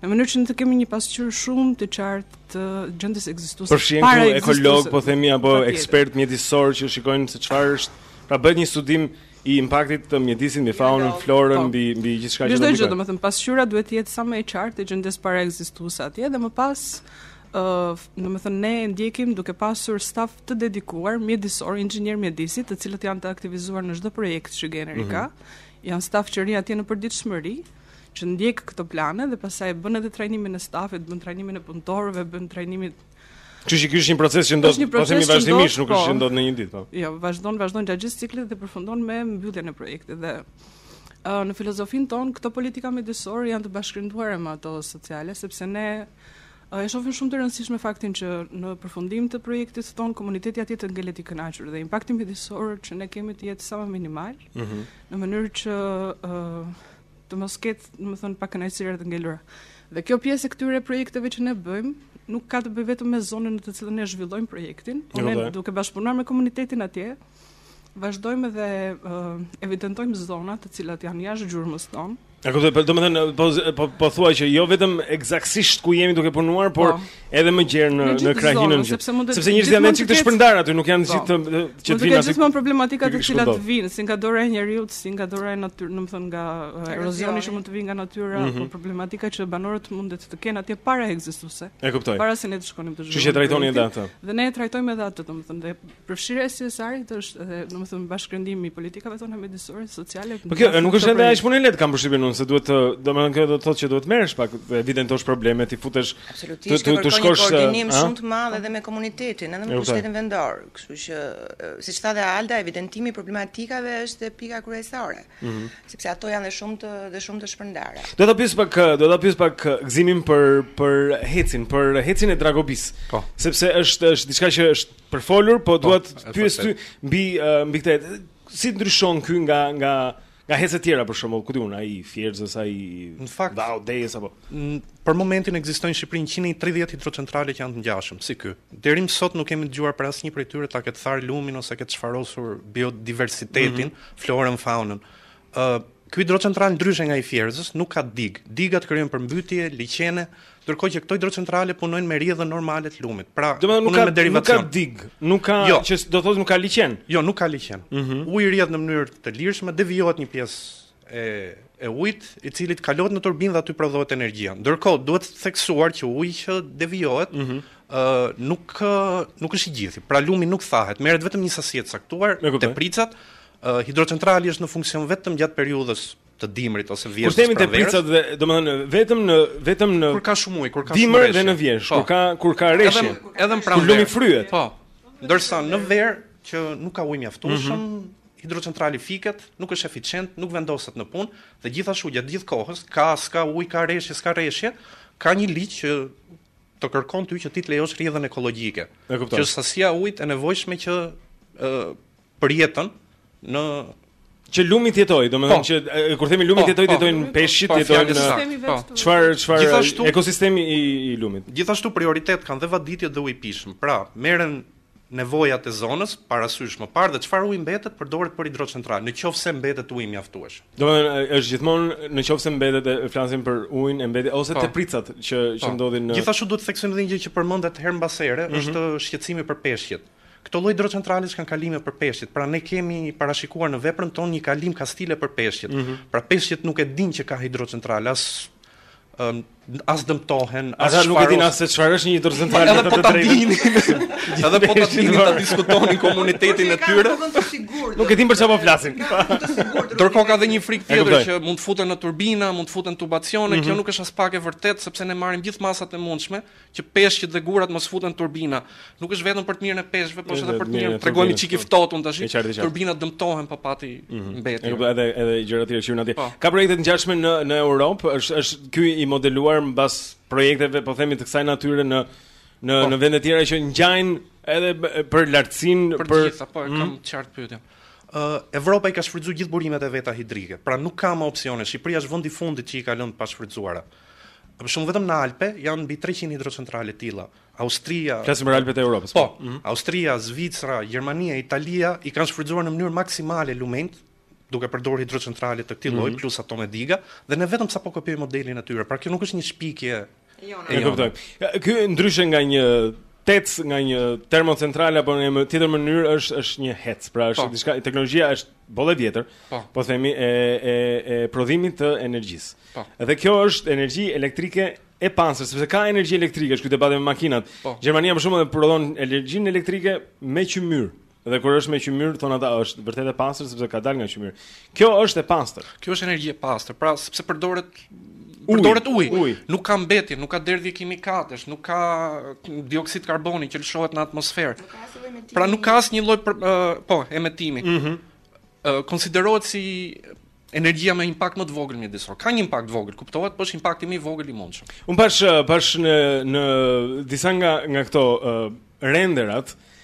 në mënyrë që ne të kemi një pasqyrë shumë të qartë të gjendjes ekzistuese. Për shembull, ekolog po themi apo ekspert mjedisor që shikojnë se çfarë është, pra bëhet një studim i impaktit të mjedisit mbi faunën, florën, po. mbi mbi gjithçka që do të bëjë. Gjithashtu, domethënë, pasqyra duhet të jetë sa më e qartë e gjendjes paraekzistuese atje dhe më pas domethënë ne ndjekim duke pasur staf të dedikuar mjedisor, inxhinier mjedisi, të cilët janë të aktivizuar në çdo projekt që Generi mm -hmm. ka. Mhm. Janë staf që rri atje në përditshmëri, që ndjek këto plane dhe pastaj bën edhe trajnimin e stafit, bën trajnimin e punëtorëve, bën trajnimin Që që kjo është një proces që ndodh, po themi vazhdimisht, nuk është që po. ndodh në një ditë, po. Jo, vazhdojnë, vazhdojnë gjatë gjithë ciklit dhe përfundon me mbylljen e projektit dhe në filozofinë tonë këto politika mjedisore janë të bashkërenduara me ato sociale sepse ne E shohim shumë të rëndësishme faktin që në përfundim të projektit tonë komuniteti atje të ngelet i kënaqur dhe impakti mjedisor që ne kemi të jetë sa më minimal, mm -hmm. në mënyrë që uh, të mos ketë, domethënë, pakënaqësira të ngelura. Dhe kjo pjesë e këtyre projekteve që ne bëjmë nuk ka të bëjë vetëm me zonën në të cilën ne zhvillojmë projektin, por ne duke bashkëpunuar me komunitetin atje, vazhdojmë dhe uh, evidentojmë zona të cilat janë jashtë gjurmës tonë. E kuptoj, po, domethënë po po po thuaj që jo vetëm ekzaktësisht ku jemi duke punuar, por po, edhe më gjerë në në krahinën që sepse, sepse njerëzit janë çik të shpërndarë aty, nuk janë po. gjithë të që të vijnë aty. Gjithmonë problematika të cilat vijnë, si nga dora e njeriu, si nga dora e natyrës, domethënë nga eh, erozioni që mund të vijë nga natyra, mhm. por problematika që banorët mundet të kenë atje paraekzistuese. E kuptoj. Para se ne të shkonim të zhvillojmë. Që trajtoni edhe atë. Dhe ne e trajtojmë edhe atë, domethënë, dhe Përfshirja e CSR-it është edhe, domethënë, bashkërendimi i politikave tona mjedisore, sociale. Po kjo nuk është edhe aq punë e lehtë, kam përshtypjen unë se duhet të, domethënë, kjo do të thotë që duhet të merresh pak, të evidentosh probleme, t'i futesh të të të shkosh në koordinim shumë të madh edhe me komunitetin, edhe me pushtetin vendor. Kështu që, siç tha dhe Alda, evidentimi i problematikave është pika kryesore, mhm. sepse ato janë dhe shumë të dhe shumë të shpërndara. Do ta pyes pak, do ta pyes pak Gëzimin për për hecin, për hecin e Dragobisë. Po. Sepse është është diçka që është Përfolur, po, po dua të pyes ty mbi uh, mbi këtë. Si ndryshon ky nga nga nga hece tjera për shembull, ku di unë ai i Fierzës, ai në fakt Vau Dejës apo. Për momentin ekzistojnë në Shqipëri 130 hidrocentrale që janë të ngjashëm si ky. Deri më sot nuk kemi dëgjuar për asnjë prej tyre ta ketë tharë lumin ose ketë çfarosur biodiversitetin, mm -hmm. florën, faunën. Ë, uh, ky hidrocentral ndryshe nga i Fierzës nuk ka digë. Digat krijojnë përmbytje, liqene, ndërkohë që këto hidrocentrale punojnë me rrjedhën normale të lumit. Pra, punojnë nuk ka, me derivacion. Nuk ka digë, nuk ka jo. që do të thotë nuk ka liqen. Jo, nuk ka liqen. Mm -hmm. Uji rrjedh në mënyrë të lirshme, devijohet një pjesë e e ujit, i cili kalohet në turbinë dhe aty prodhohet energjia. Ndërkohë, duhet të theksuar që uji që devijohet, mm -hmm. Uh, nuk uh, nuk është i gjithë. Pra lumi nuk thahet, merret vetëm një sasi e caktuar tepricat, Hidrocentrali është në funksion vetëm gjatë periudhës të dimrit ose vjeshtës. Kur themi tepricat dhe domethënë vetëm në vetëm në kur ka shumë ujë, kur ka shumë dimër dhe në vjeshtë, po. kur ka kur ka reshje. Edhe edhe në pranë. Kur lumi fryhet. Po. Ndërsa në verë që nuk ka ujë mjaftueshëm, mm -hmm. hidrocentrali fiket, nuk është eficient, nuk vendoset në punë dhe gjithashtu gjatë gjithë kohës ka s'ka ujë, ka reshje, s'ka reshje, ka një ligj që të kërkon ty që ti të lejosh rrjedhën ekologjike. Që është sasia e ujit e nevojshme që për jetën në që lumi të jetojë, domethënë po. që e, kur themi lumi të po, jetojë, po. jetojnë peshqit, po, jetojnë në po. çfarë çfarë gjithashtu ekosistemi i, i lumit. Gjithashtu prioritet kanë dhe vaditjet dhe uji i pijshëm. Pra, merren nevojat e zonës parasysh më parë dhe çfarë ujë mbetet përdoret për hidrocentral, në qoftë se mbetet ujë mjaftueshëm. Domethënë është gjithmonë në qoftë se mbetet e flasim për ujin që mbetet ose po. tepricat që që po. ndodhin në Gjithashtu duhet të theksojmë edhe një gjë që përmendet herë mbas here, mm -hmm. është shqetësimi për peshqit. Këto lloj hidrocentralesh kanë kalime për peshqit, pra ne kemi parashikuar në veprën tonë një kalim kastile për peshqit. Mm -hmm. Pra peshqit nuk e dinë që ka hidrocentral, as as dëmtohen, as Ata nuk e dinë as se çfarë është një hidrocentral në të drejtën. Edhe po ta dinin, ta diskutonin në komunitetin e tyre. Nuk e dinë për çfarë po flasim. Ndërkohë ka dhe një frikë tjetër që mund të futen në turbina, mund të futen në tubacione, mhm. kjo nuk është aspak e vërtetë sepse ne marrim gjithë masat e mundshme, që peshqit dhe gurët mos futen në turbina. Nuk është vetëm për të mirën e peshqve, por edhe për të mirën. Tregojmë çik i ftohtë tash. Turbinat dëmtohen po pati mhm. mbetje. Edhe edhe edhe gjëra të tjera që janë atje. Po. Ka projekte të ngjashme në në Europë, është është ky i modeluar mbas projekteve, po themi të kësaj natyre në në po. në vende të tjera që ngjajnë edhe për lartësinë për për gjithë, po e kam mhm. qartë pyetjen. Uh, Evropa i ka shfrytëzuar gjithë burimet e veta hidrike, pra nuk ka më opsione. Shqipëria është vendi i fundit që i ka lënë pashfrytëzuara. Për shembull, vetëm në Alpe janë mbi 300 hidrocentrale të tilla. Austria, flasim për Alpet e Europës. Po, mm -hmm. Austria, Zvicra, Gjermania, Italia i kanë shfrytëzuar në mënyrë maksimale lumenjtë duke përdorur hidrocentrale të këtij lloji mm -hmm. plus ato me diga dhe ne vetëm sa po kopjojmë modelin e tyre. Pra kjo nuk është një shpikje. Jo, e kuptoj. Ky ndryshe nga një tec nga një termocentral apo në një tjetër mënyrë është është një hec. Pra është po. diçka teknologjia është boll e vjetër, po, po themi e e e prodhimit të energjisë. Po. Dhe kjo është energji elektrike e pastër, sepse ka energji elektrike, është ky debati me makinat. Po. Gjermania për shembull prodhon energjinë elektrike me qymyr. Dhe kur është me qymyr, thonë a është vërtet e pastër sepse ka dalë nga qymyr. Kjo është e pastër. Kjo është energji e pastër, pra sepse përdoret Përdoret uji. Uj. Nuk ka mbetje, nuk ka derdhje kimikatesh, nuk ka dioksid karboni që lëshohet në atmosferë. Pra nuk ka asnjë lloj për, uh, po, emetimi. Ëh. Mm -hmm. uh, konsiderohet si energjia me impakt më të vogël mjedisor. Ka një impakt të vogël, kuptohet, por është impakti më i vogël i mundshëm. Unë bash bash në në disa nga nga këto uh, renderat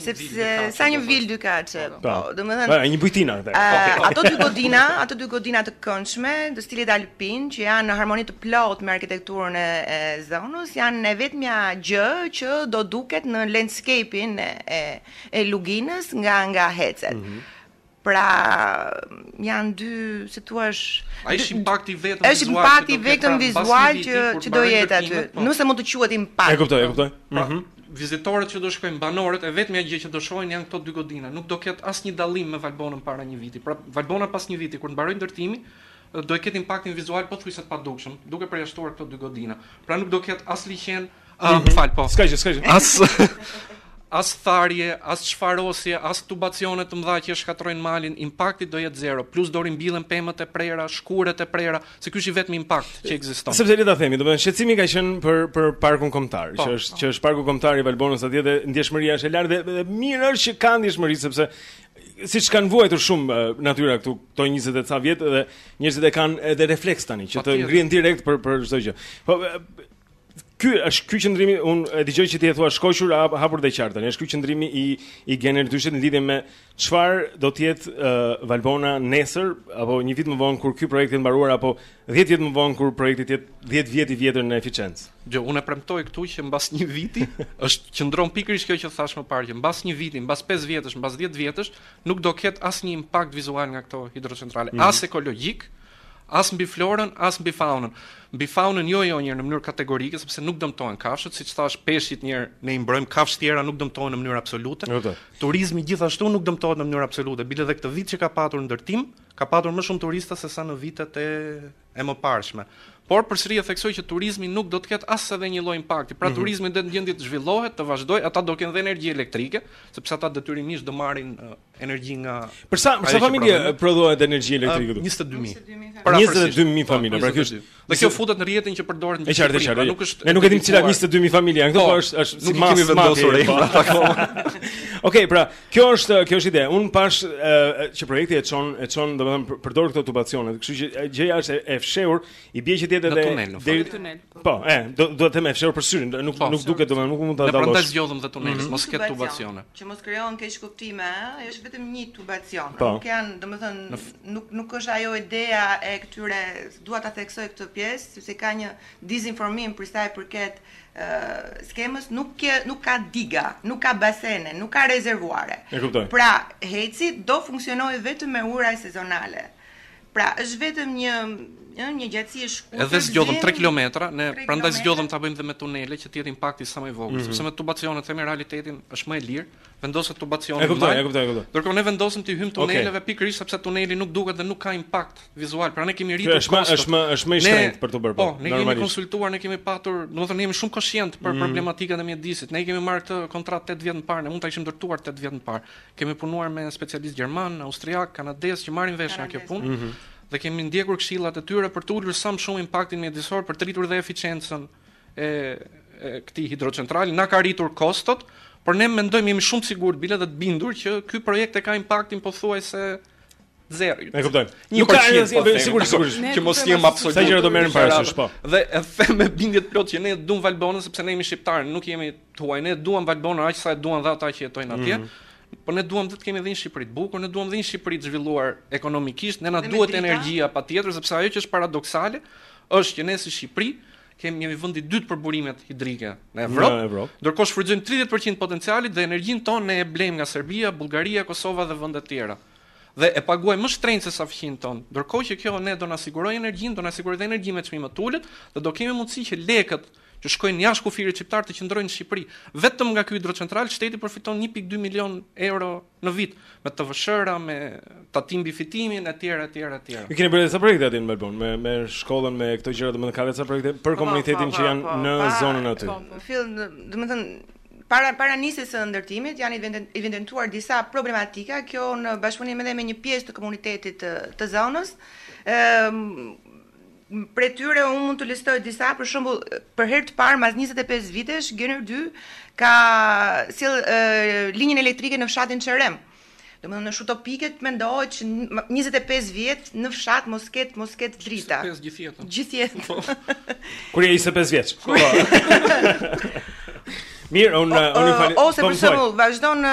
Sepse sa një vilë dykatëshe. Po, po domethënë. Po, një bujtina atë. Okej. Ato dy godina, ato dy godina të këndshme, të stilit alpin që janë në harmoni të plotë me arkitekturën e, e zonës, janë e vetmja gjë që do duket në landscape-in e e Luginës nga nga Hecet. Mm -hmm. Pra janë dy, si thua, ai është impakt i vetëm vizual. Është impakt i vetëm pra, vizual që që do jetë aty. Po. Nëse mund të quhet impakt. E kuptoj, e kuptoj. Pra, mhm. Vizitorët që do shkojnë, banorët, e vetmja gjë që do shohin janë këto dy godina. Nuk do ketë asnjë dallim me Valbonën para një viti. Pra Valbona pas një viti kur mbarojë ndërtimi, do të ketë impaktin vizual pothuajse të padukshëm, duke përjashtuar këto dy godina. Pra nuk do ketë as liqen, Ah, më fal po. S'ka gjë, s'ka gjë. As as tharje, as shfarosje, as tubacione të mëdha që shkatrojnë malin, impakti do jetë zero. Plus do rimbillen pemët e prera, shkurret e prera, se ky është i vetmi impakt që ekziston. Sepse le ta themi, domethënë shqetësimi ka qenë për për parkun kombëtar, po, që është po. që është parku kombëtar i Valbonës atje dhe ndjeshmëria është e lartë dhe, mirë është që ka ndjeshmëri sepse siç ka vuajtur shumë natyra këtu këto 20 e ca vjet dhe njerëzit e kanë edhe refleks tani që të ngrihen direkt për për çdo gjë. Po Ky është ky qëndrimi, un e dëgjoj që ti e thua shkoqur hap, hapur dhe qartë. Është ky qëndrimi i i Gener Dyshit në lidhje me çfarë do të jetë uh, Valbona nesër apo një vit më vonë kur ky projekt të jetë mbaruar apo 10 vjet më vonë kur projekti të jetë 10 vjet i vjetër në efiçiencë. Jo, un e premtoj këtu që mbas një viti është qëndron pikërisht kjo që thash më parë që mbas një viti, mbas 5 vjetësh, mbas 10 vjetësh nuk do ketë asnjë impakt vizual nga këto hidrocentrale, mm -hmm. as ekologjik, As mbi florën, as mbi faunën. Mbi faunën jo jo njëherë në mënyrë kategorike, sepse nuk dëmtohen kafshët, siç thash, peshqit njëherë ne i mbrojmë, kafshë tjera nuk dëmtohen në mënyrë absolute. Turizmi gjithashtu nuk dëmtohet në mënyrë absolute, bile dhe këtë vit që ka patur ndërtim, ka patur më shumë turista se sa në vitet e e mëparshme. Por përsëri e theksoj që turizmi nuk do të ketë as edhe një lloj impakti. Pra mhm. turizmi do të jetë në gjendje të zhvillohet, të vazhdojë, ata do kenë dhe energji elektrike, sepse ata detyrimisht do marrin energji nga Për sa për sa familje prodhohet energji elektrike këtu? 22000. Pra 22000 familje. Pra kjo është dhe kjo futet në rrjetin që përdoret në Shqipëri. Pra nuk është Ne nuk e dimë cilat 22000 familje janë këtu, po, po është është si masë e vendosur ai. Okej, pra kjo është kjo është ide. Un pash që projekti e çon e çon domethënë përdor këto tubacione. Kështu që gjëja është e fshehur I bie që të jetë edhe në deri në tunel. Po, e, do duhet të them e fshehur për syrin, nuk po, nuk duket domethënë nuk mund ta dallosh. Ne prandaj zgjodhëm dhe tunelet, mhm. mos ketë tubacione. Që mos krijohen keqkuptime, ëh, është vetëm një tubacion. Po. Nuk janë, domethënë nuk nuk është ajo ideja e këtyre, dua ta theksoj këtë pjesë, sepse ka një dizinformim për sa i përket skemës nuk ke, nuk ka diga, nuk ka basene, nuk ka rezervuare. Pra, heci do funksionojë vetëm me ujëra sezonale Pra, është vetëm një ë një gjatësi e shkurtër. Edhe zgjodhëm 3 kilometra, ne prandaj zgjodhëm ta bëjmë dhe me tunele që të jetë impakti sa më i vogël, mm -hmm. sepse me tubacione të themi realitetin është më e lirë, të vendosësh tubacione. E kuptoj, e kuptoj, e kuptoj. Ndërkohë ne vendosëm t'i hyjmë tuneleve okay. pikërisht sepse tuneli nuk duket dhe nuk ka impakt vizual, pra ne kemi rritur kostot. Është më është më është më i shtrenjtë për të bërë. Po, ne kemi konsultuar, ne kemi patur, domethënë jemi shumë koshient për mm -hmm. problematikën e mjedisit. Ne kemi marrë këtë kontratë 8 vjet më parë, ne mund ta kishim ndërtuar 8 vjet më parë. Kemi punuar me specialistë gjermanë, austriakë, kanadezë që marrin vesh nga kjo punë. Mm -hmm. Dhe kemi ndjekur këshillat e tyre për të ulur sa më shumë impaktin mjedisor, për të rritur dhe eficiencën e, e këtij hidrocentrali. Na ka rritur kostot, por ne mendojmë jemi shumë të sigurt bile dhe të bindur që ky projekt e ka impaktin pothuajse Zero. Ne kuptojmë. Ka një zgjidhje po, sigurisht sigurisht që mos jem absolut. Sa gjëra do merren parasysh, po. Dhe e them me bindje të plotë që ne duam Valbonën sepse ne jemi shqiptarë, nuk jemi të huaj. Ne duam Valbonën aq sa e duan dhe ata që jetojnë atje. Mm -hmm. Po ne duam të kemi dhe një Shqipëri të bukur, ne duam dhe një Shqipëri të zhvilluar ekonomikisht, ne na duhet energjia patjetër sepse ajo që është paradoksale është që ne si Shqipëri Kemi jemi vendi i dytë për burimet hidrike në Evropë. Në Evropë. Ndërkohë shfrytëzojmë 30% të potencialit dhe energjinë tonë ne e blejmë nga Serbia, Bullgaria, Kosova dhe vende të tjera. Dhe e paguajmë më shtrenjtë se sa fqinjtë tonë. Ndërkohë që kjo ne do na sigurojë energjinë, do na sigurojë dhe energjinë me çmim më të ulët dhe do kemi mundësi që lekët që shkojnë jashtë kufirit shqiptar të qëndrojnë në Shqipëri. Vetëm nga ky hidrocentral shteti përfiton 1.2 milion euro Në vit, me TVSH-ra, me tatim mbi fitimin etj etj etj. Ju keni bërë disa projekte aty në Valbonë me me shkollën me këto gjëra, domethënë ka disa projekte për po, po, komunitetin po, që janë në zonën aty. Po, fill, domethënë para para nisjes së ndërtimit janë evidentuar disa problematika, kjo në bashkëpunim edhe me një pjesë të komunitetit të, të zonës. Ëm ehm, Prej tyre unë mund të listoj disa, për shembull, për herë të parë mas 25 vitesh Gener 2 ka sjellë linjën elektrike në fshatin Çerem. Domethënë është utopike të mendohet që 25 vjet një fshat mos ketë mos ketë drita. 25 gjithë jetën. Gjithë jetën. Po. Kur je 25 vjeç. Po. Mirë, unë unë falë. Ose po, për shembull, vazhdon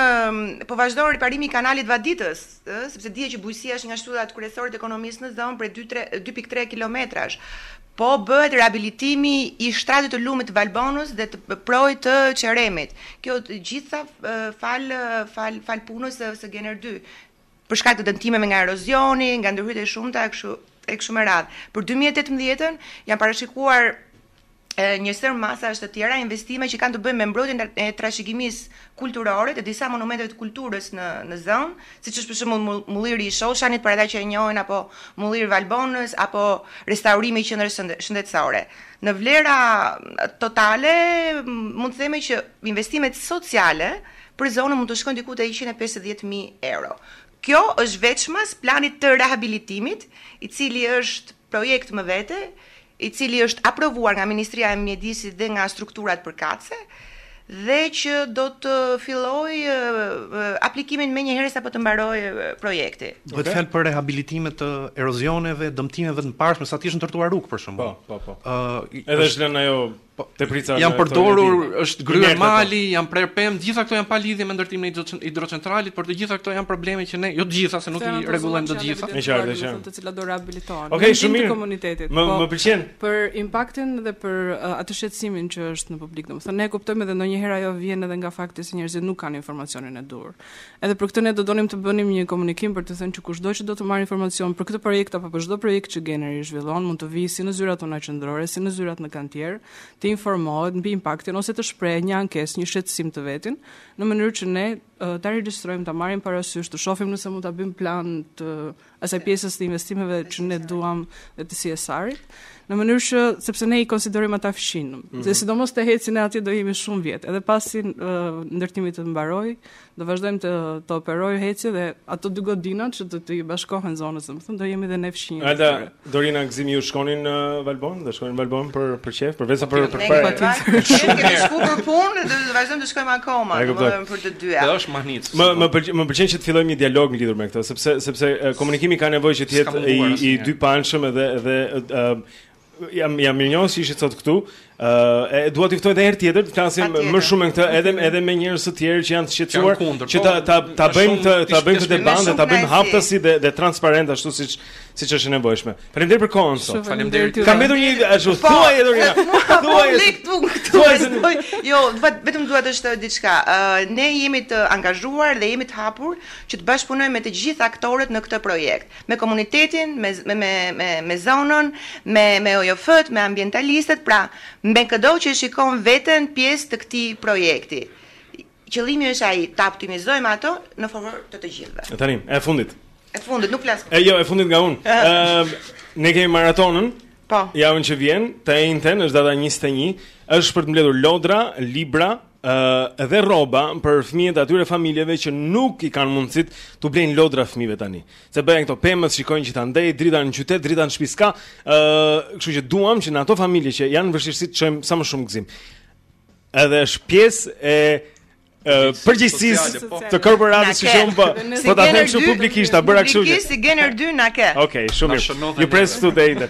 po vazhdon riparimi i kanalit vaditës. sepse dihet që bujqësia është një nga shtyllat kryesore të ekonomisë në zonë prej dy tre dy pikë tre kilometrash. Po bëhet rehabilitimi i shtratit të lumit të Valbonës dhe të përroit të Çeremit. Kjo të gjitha falë falë falë punës së, së Gener 2 për shkak të dëmtimeve nga erozioni, nga ndërhyrjet e shumta e kështu e kështu me radhë. Për 2018-ën janë parashikuar një sërë masash të tjera, investime që kanë të bëjnë me mbrojtjen e trashëgimisë kulturore të disa monumenteve të kulturës në në zonë, siç është për shembull Mulliri i Shoshanit për ata që e njohin apo Mulliri i Valbonës apo restaurimi i qendrës shëndetësore. Në vlera totale mund të themi që investimet sociale për zonën mund të shkojnë diku te 150000 euro. Kjo është veçmas planit të rehabilitimit, i cili është projekt më vete, i cili është aprovuar nga Ministria e Mjedisit dhe nga strukturat përkatëse dhe që do të fillojë aplikimin menjëherë sapo të mbarojë projekti. Bëhet fjalë për rehabilitime të erozioneve, dëmtimeve të mëparshme, siç është ndërtuar rrugë për shembull. Po, po, po. Ëh, edhe është lënë ajo Po, Teprica janë përdorur, është gryer mali, janë prerë pemë, gjitha këto janë pa lidhje me ndërtimin e hidrocentralit, por të gjitha këto janë probleme që ne, jo të gjitha, se nuk i rregullojmë të gjitha. E qartë, e qartë. Të cilat do rehabilitohen. Okej, okay, shumë mirë. Komunitetit. Më, po, më pëlqen. Për impaktin dhe për uh, atë shqetësimin që është në publik, domethënë ne e kuptojmë edhe ndonjëherë ajo vjen edhe nga fakti se njerëzit nuk kanë informacionin e duhur. Edhe për këtë ne do donim të bënim një komunikim për të thënë që kushdo që do të marrë informacion për këtë projekt apo për çdo projekt që Generi zhvillon mund të vijë si në zyrat tona qendrore, si në zyrat në kantier, të informohet mbi impaktin ose të shprehë një ankesë, një shqetësim të vetin, në mënyrë që ne ta regjistrojmë, ta marrim parasysh, të shohim nëse mund ta bëjmë plan të asaj pjesës të investimeve që ne duam dhe të CSR-it, në mënyrë që sepse ne i konsiderojmë ata fqinj. Mm -hmm. Dhe sidomos te HEC-i e atje do jemi shumë vjet. Edhe pasi uh, ndërtimi të mbaroj, do vazhdojmë të të operojë HEC-i dhe ato dy godina që do t'i bashkohen zonës, domethënë do jemi dhe ne fqinj. Ata Dorina Gëzimi, ju shkoni në Valbonë, do shkoni në Valbonë për për qejf, përveçse për për fare. Shumë mirë. Shkojmë për punë dhe do të vazhdojmë të shkojmë akoma, do të vemi për të dyja. Kjo është magnic. Më më pëlqen më pëlqen që të fillojmë një dialog në lidhje me këtë, sepse sepse komunikimi ka nevojë që të jetë i i dyanshëm edhe edhe jam jam mirënjohës që ishit sot këtu Ëh, e dua t'ju ftoj edhe herë tjetër të flasim më shumë me këtë, edhe edhe me njerëz të tjerë që janë të shqetësuar, që ta po, ta ta bëjmë të ta bëjmë këtë debat, ta bëjmë haptasi dhe dhe transparent ashtu siç siç është e nevojshme. Faleminderit për kohën sot. Faleminderit. Ka mbetur një ashtu po, thuaj edhe një. Thuaj edhe këtu këtu. Jo, vetëm dua të shtoj diçka. Ne jemi të angazhuar dhe jemi të hapur që të bashkëpunojmë me të gjithë aktorët në këtë projekt. me komunitetin, me me me me me zonën, me me OJF-t, me ambientalistët, pra me këdo që e shikon veten pjesë të këtij projekti. Qëllimi është ai, ta optimizojmë ato në favor të të gjithëve. E tani, e fundit. E fundit, nuk flas. E jo, e fundit nga unë. Ëm, ne kemi maratonën. Po. Javën që vjen, të enjten është data 21, është për të mbledhur lodra, libra, Ëh, edhe rroba për fëmijët e atyre familjeve që nuk i kanë mundësitë t'u blejnë lodra fëmijëve tani. Se bëjnë këto pemët, shikojnë gjithandej, drita në qytet, drita në shtëpi s'ka. Ëh, kështu që duam që në ato familje që janë në vështirësi të çojmë sa më shumë gëzim. Edhe është pjesë e e, përgjegjësisë sociale, po. të korporatës që Na ke. shumë po. Dhe në Po ta them kështu publikisht, ta bëra kështu. që- Publikisht si Gener 2 na ke. Okej, shumë Na mirë. shëno dhe Ju pres njerëz. këtu te Inter.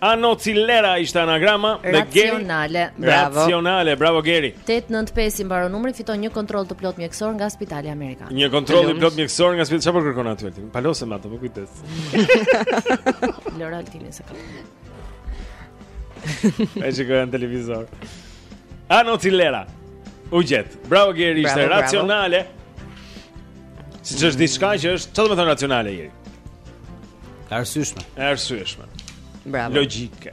Anocilera ishte anagrama dhe Geri. Racionale, bravo. Racionale, bravo Geri. 895 i mbaron numri, fiton një kontroll të plot mjekësor nga Spitali Amerikan. Një kontroll i plot mjekësor nga Spitali. Çfarë po kërkon aty Altin? Palose me ato, me kujdes. Lora Altin se ka. Ai shikon në televizor. Anocilera. U gjet. Bravo Geri, ishte racionale. Bravo. Siç është diçka që është ç'do të thotë racionale Jeri. E arsyeshme. E arsyeshme. Bravo. Logjike.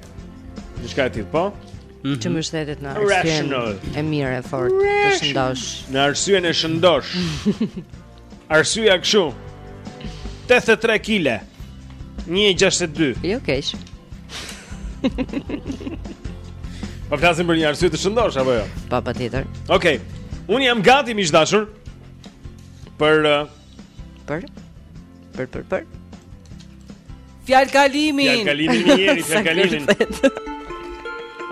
Diçka e tillë, po? Mhm. Që mbështetet në arsyen e mirë e fort të shëndoshë Në arsyen e shëndoshë Arsyeja kështu 83 kile 1.62 Jo keq Pa po flasim për një arsye të shëndoshë, apo jo? Pa, po, patjetër Okej, okay. unë jam gati, miq të dashur Për për për për për Fjalëkalimin. Fjalëkalimin Jeri, fjalëkalimin.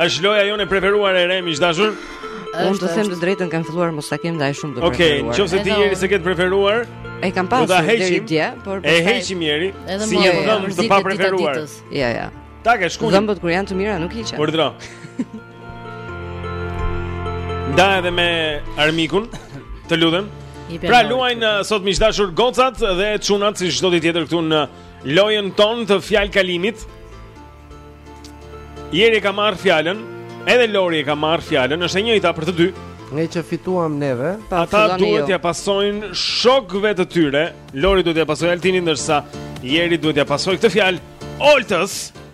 Është loja jonë e preferuar apo jo miq të dashur. Unë të them të drejtën kam filluar mos ta kem dhe aq shumë të preferuar. Okej, nëse ti Jeri s'e ke të preferuar, e kam pasur deri dje, por e heqim Jeri si një dhëmb të papreferuar. Ja, ja. Ta kesh shkuar. Dhëmbët kur janë të mira nuk hiqen. Urdhro. Nda edhe me armikun, të lutem. Pra luajnë uh, sot miq të dashur gocat dhe çunat si çdo ditë tjetër këtu në lojën tonë të fjalëkalimit. Jeri e ka marrë fjalën, edhe Lori e ka marrë fjalën, është e njëjta për të dy. Ne që fituam neve, ata duhet t'ia pasojnë shokëve të tyre. Lori duhet t'ia pasojë Altinit ndërsa Jeri duhet t'ia pasojë këtë fjalë Oltës.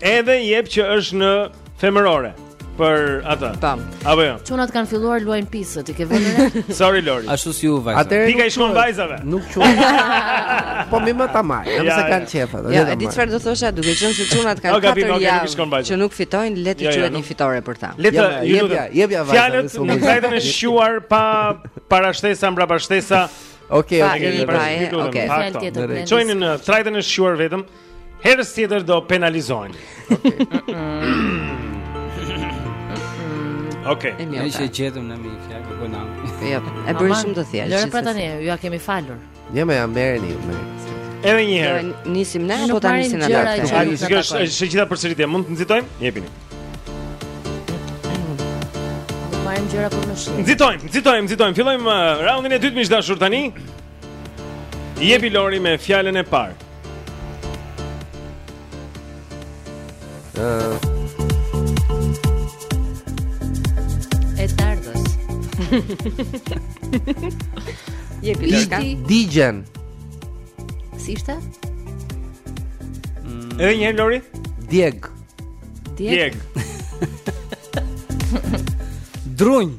Edhe jep që është në femërore për ata. Tamam. Apo jo. Çunat kanë filluar luajnë pisët, e ke vënë. Sorry Lori. Ashtu si u vajza. Atëherë pika i shkon vajzave. Nuk çun. Po më më ta marr, s'e kanë qejf ata. Jo, e di çfarë do thosha, duke qenë se çunat kanë katër javë që nuk fitojnë, le të quhet një fitore për ta. Le të jepja, jepja vajzave. Fjalët në trajtën e shquar pa parashtesa mbrapashtesa. Okej, okej, pra, okej. Thuhen në trajtën e shquar vetëm. Herës tjetër do penalizohen. Okej. Okay. Ne që gjetëm në mikë, ja ku bëna. Jo, e bëri shumë të thjeshtë. Lëre pra tani, jua kemi falur. Ne më ja merrni ju me. Edhe një herë. Nisim ne apo ta nisin ata? Sigurisht, është është gjitha përsëritja, mund të nxitojmë? Jepini. Marrim gjëra për mëshirë. Nxitojmë, nxitojmë, nxitojmë. Fillojmë uh, raundin e dytë miq të dashur tani. Jepi Lori me fjalën e parë. Uh. E tardhës. Jepi Lorka. Digjen. Si ishte? Mm. Edhe një herë Lori? Djeg. Djeg. Drunj.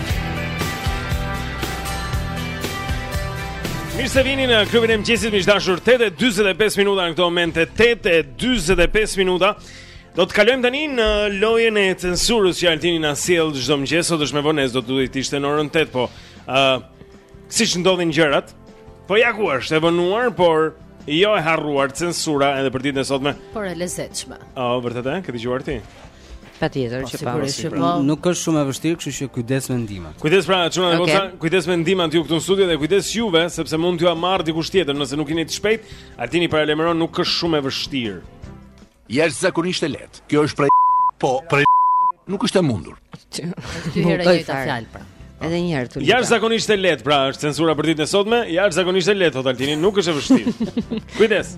Mirë se vini në klubin e mëngjesit, miq të dashur. 8 e 45 minuta në këto momente, 8 e 45 minuta. Do të kalojmë tani në lojën e censurës që Altini na sjell çdo mëngjes, sot është me vonesë, do të duhej të ishte në orën 8, po. ë uh, Siç ndodhin gjërat, po ja ku është e vonuar, por jo e harruar censura edhe për ditën e sotme. Por e lezetshme. Oh, vërtet e? E ke dëgjuar ti? Patjetër që po. po. Nuk është shumë e vështirë, kështu që kujdes me ndihmën. Kujdes pra, çuna okay. goca, kujdes me ndihmën ti këtu në studio dhe kujdes juve sepse mund t'ju marr dikush tjetër nëse nuk jeni të shpejt. Altini paralajmëron nuk është shumë e vështirë. Jashtëzakonisht e lehtë. Kjo është prej po prej nuk është e mundur. Ti herë një fjalë pra. Edhe një herë tu. Jashtëzakonisht e lehtë pra, është censura për ditën e sotme. Jashtëzakonisht e lehtë thotë Altini, nuk është e vështirë. Kujdes.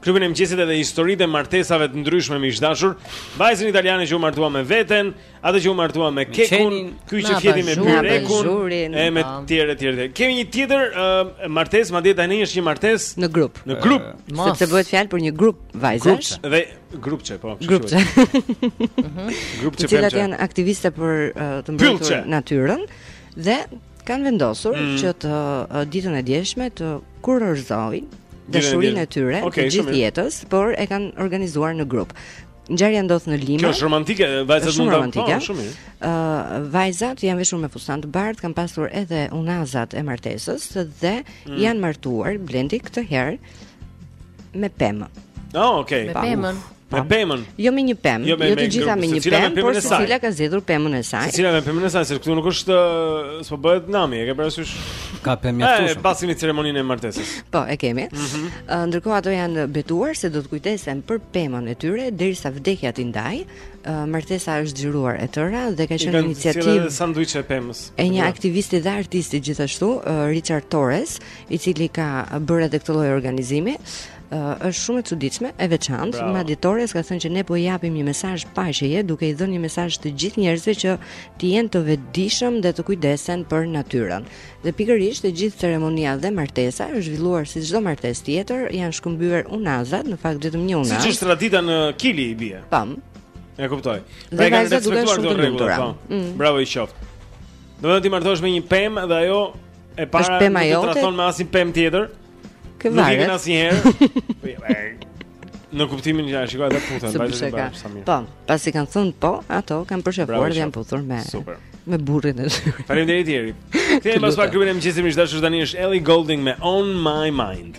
Klubin e mëngjesit edhe historitë e martesave të ndryshme miq të dashur. Vajzën italiane që u martua me veten, atë që u martua me kekun, ky që fjeti me byrekun e me po. të tjera e të tjera. Kemi një tjetër uh, martesë, madje tani është një martesë në grup. Në grup, uh, sepse bëhet fjalë për një grup vajzash. Dhe grupçe, po. Grupçe. Mhm. Grupçe. Të cilat janë aktiviste për uh, të mbrojtur natyrën dhe kanë vendosur mm. që të uh, ditën e djeshme të kurorëzojnë dashurinë e tyre okay, të gjithë jetës, por e kanë organizuar në grup. Ngjarja ndodh në Lima. Kjo është romantike, vajzat mund ta bëjnë po, shumë mirë. Ë, uh, vajzat janë veshur me fustan të bardhë, kanë pasur edhe unazat e martesës dhe mm. janë martuar Blendi këtë herë me pemë. Oh, okay. Me pemën. Me po. pemën. Jo me një pemë, jo, jo të gjitha me një pemë, por secila ka zgjedhur pemën e saj. Secila me pemën e saj, se këtu nuk është s'po bëhet nami, e ke parasysh? Ka pemë jashtë. Eh, pastaj në ceremoninë e martesës. Po, e kemi. Ëh, mhm. eh, ndërkohë ato janë betuar se do të kujdesen për pemën e tyre derisa vdekja t'i ndajë. Eh, martesa është xhiruar e tëra dhe ka qenë iniciativë. Ka sanduiçe e pemës. E një aktivisti dhe artisti gjithashtu, Richard Torres, i cili ka bërë edhe këtë lloj organizimi. Uh, është shumë e çuditshme, e veçantë. Madje Torres ka thënë që ne po i japim një mesazh paqeje, duke i dhënë një mesazh të gjithë njerëzve që të jenë të vetëdijshëm dhe të kujdesen për natyrën. Dhe pikërisht e gjithë ceremonia dhe martesa është zhvilluar si çdo martesë tjetër, janë shkëmbyer unazat, në fakt vetëm një unazë. Siç është tradita në Kili i bie. Pam. E kuptoj. Pra e kanë respektuar këto rregulla. Po. Mm. Bravo i qoftë. Do të martohesh me një pemë dhe ajo e para s'të tradhton me asnjë pemë tjetër. Kë varet. Nuk ikën asnjëherë. Në kuptimin që shikoj edhe puthen, vajzat e bashkë sa mirë. Po, pasi kanë thënë po, ato kanë përqafuar dhe janë puthur me Super. me burrin e tyre. Faleminderit Jeri. Kthehemi pas pak klubin e mëngjesit miq të dashur tani është Ellie Goulding me On My Mind.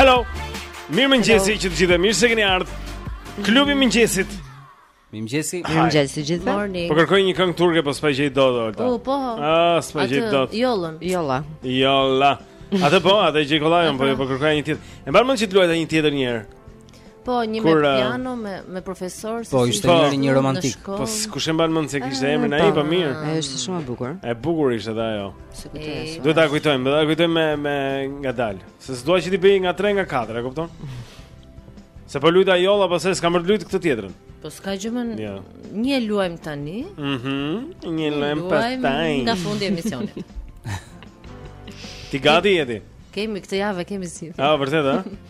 Hello. Mirëmëngjesi që të gjithë mirë se keni ardhur. Klubi i mëngjesit. Mirëmëngjesi. Mirëmëngjesi të gjithëve. Po kërkoj një këngë turke po s'po e gjej dot Olta. Po po. Ah, s'po e gjej dot. Jollën. Jolla. Jolla. Atë po, atë e gjej kollaj, po po kërkoj një tjetër. E mban mend që ta luajta një tjetër një herë. Po, një me uh, piano me me profesor, po ishte një një romantik. Po kush e mban mend si e kishte emrin ai, po mirë. Ajo ishte shumë e bukur. E bukur ishte edhe ajo. Do ta kujtojmë, do ta kujtojmë me me ngadalë. Se s'dua që t'i bëj nga 3 nga 4, e kupton? Se po lujta jolla, po se s'kam për ta lujt këtë tjetrën. Po s'ka gjë më. Ja. Jo. Një luajm tani. Mhm. Mm një luajm pastaj. Nga fundi i emisionit. Ti gati je ti? Kemi këtë javë, kemi si. Ah, vërtet, a?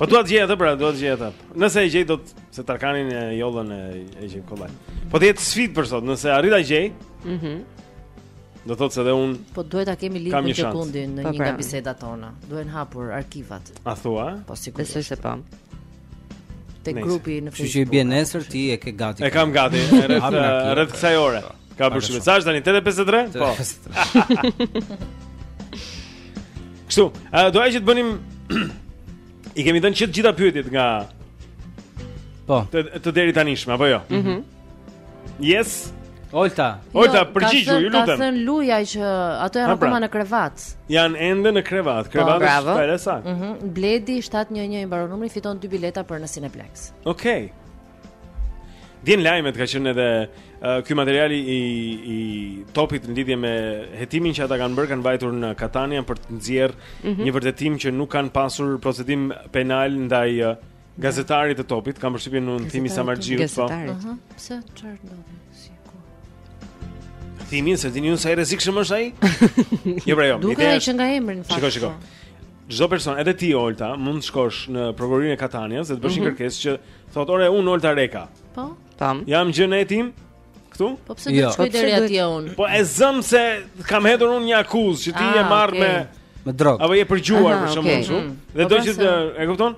Po dua të gjej atë pra, dua të gjej atë. Nëse e gjej dot se Tarkanin e Jollën e e gjej kollaj. Po të jetë sfidë për sot, nëse arrit ta gjej. Mhm. Mm do të thotë se dhe unë Po duhet ta kemi lidhur me sekondin në po, një nga pra. bisedat tona. Duhen hapur arkivat. A thua? Po sigurisht. Besoj se po. Te grupi në Facebook. Që i bie nesër ti e ke gati. E kam gati, rreth rreth kësaj ore. Ka bërë shumë mesazh tani 853? Po. Kështu, ato që të bënim i kemi dhënë që të gjitha pyetjet nga Po. Të, të deritanishme apo jo? Mhm. Mm yes. Olta. Olta, jo, përgjigju, ju lutem. Ka thënë Luja që ato janë pra. akoma në krevat. Janë ende në krevat, po, krevat është fare sa. Mhm. Mm Bledi 711 i mbaron numri fiton dy bileta për në Cineplex. Okej. Okay. Dje në lajmet ka qenë edhe uh, ky materiali i i topit në lidhje me hetimin që ata kanë bërë, kanë vajtur në Katania për të nxjerrë mm -hmm. një vërtetim që nuk kanë pasur procedim penal ndaj uh, gazetarit të topit, kam përshtypjen unë Thimi Samarxhiu, po. Gazetarit. Uh -huh. Pse çfarë ndodhi? Thimin s'e dini unë sa i rrezikshëm është ai? jo, pra jo. Duket që nga emri në fakt. Shiko, shiko. Po. Çdo person, edhe ti Olta, mund të shkosh në prokurorinë e Katanias dhe të bësh një mm -hmm. kërkesë që thotë, "Ore, unë Olta Reka." Po. Tam. Jam nën hetim. Këtu? Po pse jo. do të shkoj po deri atje unë? Po e zëm se kam hedhur unë një akuzë që ti ah, je marrë okay. me me drogë. Apo je përgjuar për shkakun okay. kështu. Mm. Dhe po do që të, e kupton?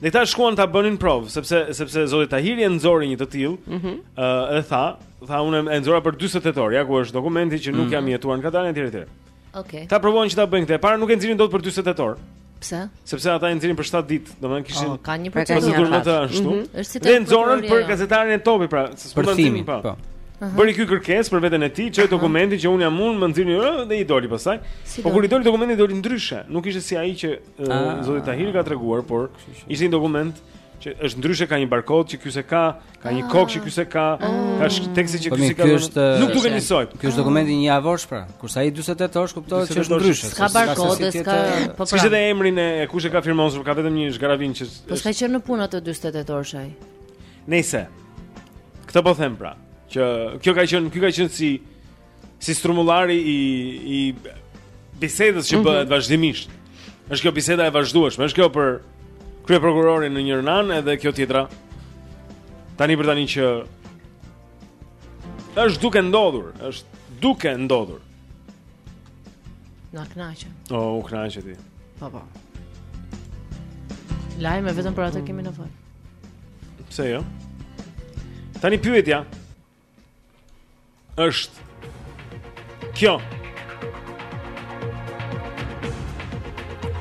Dhe këta shkuan ta bënin provë, sepse sepse zoti Tahiri e nxori një të tillë. Ëh, mm -hmm. uh, e tha, tha unë e nxora për 48 orë, ja ku është dokumenti që nuk mm -hmm. jam hetuar në Katanias etj etj. Okej. Okay. Ta provojnë që ta bëjnë këtë. E para nuk e nxirrin dot për 48 orë. Pse? Sepse ata e nxorën për 7 ditë, domethënë kishin oh, ka një pra procedurë më të ashtu. Mm -hmm. E nxorën për gazetarin e topit, pra, për Thimin pra. Po. Uhum. Bëri ky kërkesë për veten e tij, çoi dokumentin që unë jam unë, më nxirrni ë dhe i doli pastaj. Mirëpo kur i doli dokumenti doli ndryshe, nuk ishte si ai që ah. zoti Tahiri ka treguar, por ishte një dokument që është ndryshe ka një barkod që ky s'e ka Ka një kokë që ky se ka, ka sh- teksti që Po ky mirë, si ka. ky është, dhënë. nuk duke njësoj. Ky është dokumenti një javësh pra. Kurse ai 48 orësh kuptohet që është ndryshe. S'ka se barkode, sesi s'ka tjetër- po S'kishte pra. edhe emrin e e kush e ka firmosur, ka vetëm një zhgarravinë që s- Po s'ka qenë në punë atë 48 orësh ai. Nëse. Këtë po them pra, që kjo ka qenë, ky ka qenë si si strumullari i i bisedës që mm -hmm. bëhet vazhdimisht. Është kjo biseda e vazhdueshme, është kjo për kryeprokurorin në njërën anë edhe kjo tjetra. Tani për tani që është duke ndodhur, është duke ndodhur. Na kënaqe. O, oh, u kënaqe ti. Po po. Lajme vetëm për atë kemi nevojë. Pse jo? Tani pyetja, është kjo.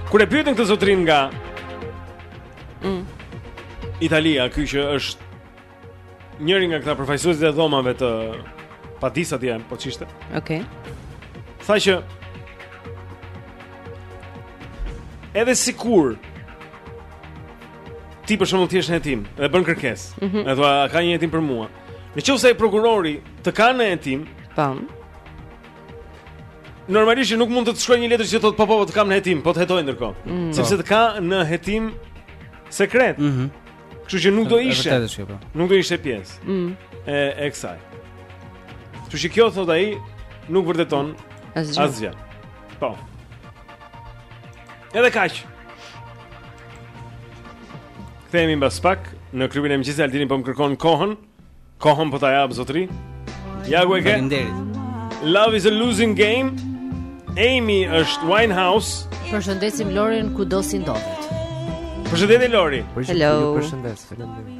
Kur e pyetën këtë zotrin nga mm. Italia, ky që është njëri nga këta përfaqësuesit e dhomave të padisë atje po ç'ishte. Okej. Okay. Tha që Edhe sikur ti për shembull thjesht në hetim dhe bën kërkesë. Mm -hmm. E thua, ka një hetim për mua. Në qoftë se prokurori të ka në hetim, po. Normalisht nuk mund të të shkruajë një letër që thotë po po, po të kam në hetim, po të hetoj ndërkohë, mm. sepse po. të ka në hetim sekret. Mhm. Mm Kështu që nuk do ishte. Po. Nuk do ishte pjesë. Mhm. Mm e kësaj. Kështu që kjo thotë ai nuk vërteton asgjë. Asgjë. Po. Edhe kaq. Kthehemi mbas pak në klubin e mëngjesit Altini po më kërkon kohën. Kohën po ta jap zotri. Ja ku e ke? Faleminderit. Love is a losing game. Amy Winehouse. Përshëndesim Lorin kudo që ndodhet. Përshëndetje Lori. Hello. Përshëndes, faleminderit.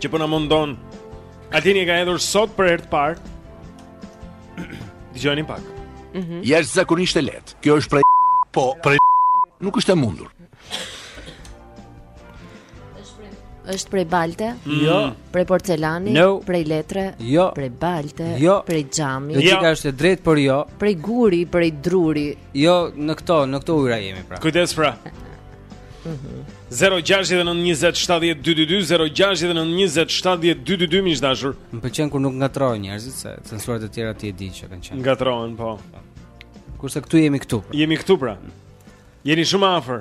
Që po na mundon. Altini ka hedhur sot për herë të parë. Dëgjoni pak. Mhm. Mm Jashtëzakonisht e lehtë. Kjo është prej po prej nuk është e mundur. është prej balte? Mm. Jo. Prej porcelani? No. Prej letre? Jo. Prej balte? Jo. Prej xhami? Jo. Logjika është e drejtë, por jo. Prej guri, prej druri? Jo, në këto, në këto ujra jemi pra. Kujdes pra. Mhm. 0692070222 miq të dashur. Më pëlqen kur nuk ngatërrohen njerëzit se censurat e tjera ti e di që kanë qenë. Ngatërrohen po. Kurse këtu jemi këtu. Pra. Jemi këtu pra. Jeni shumë afër.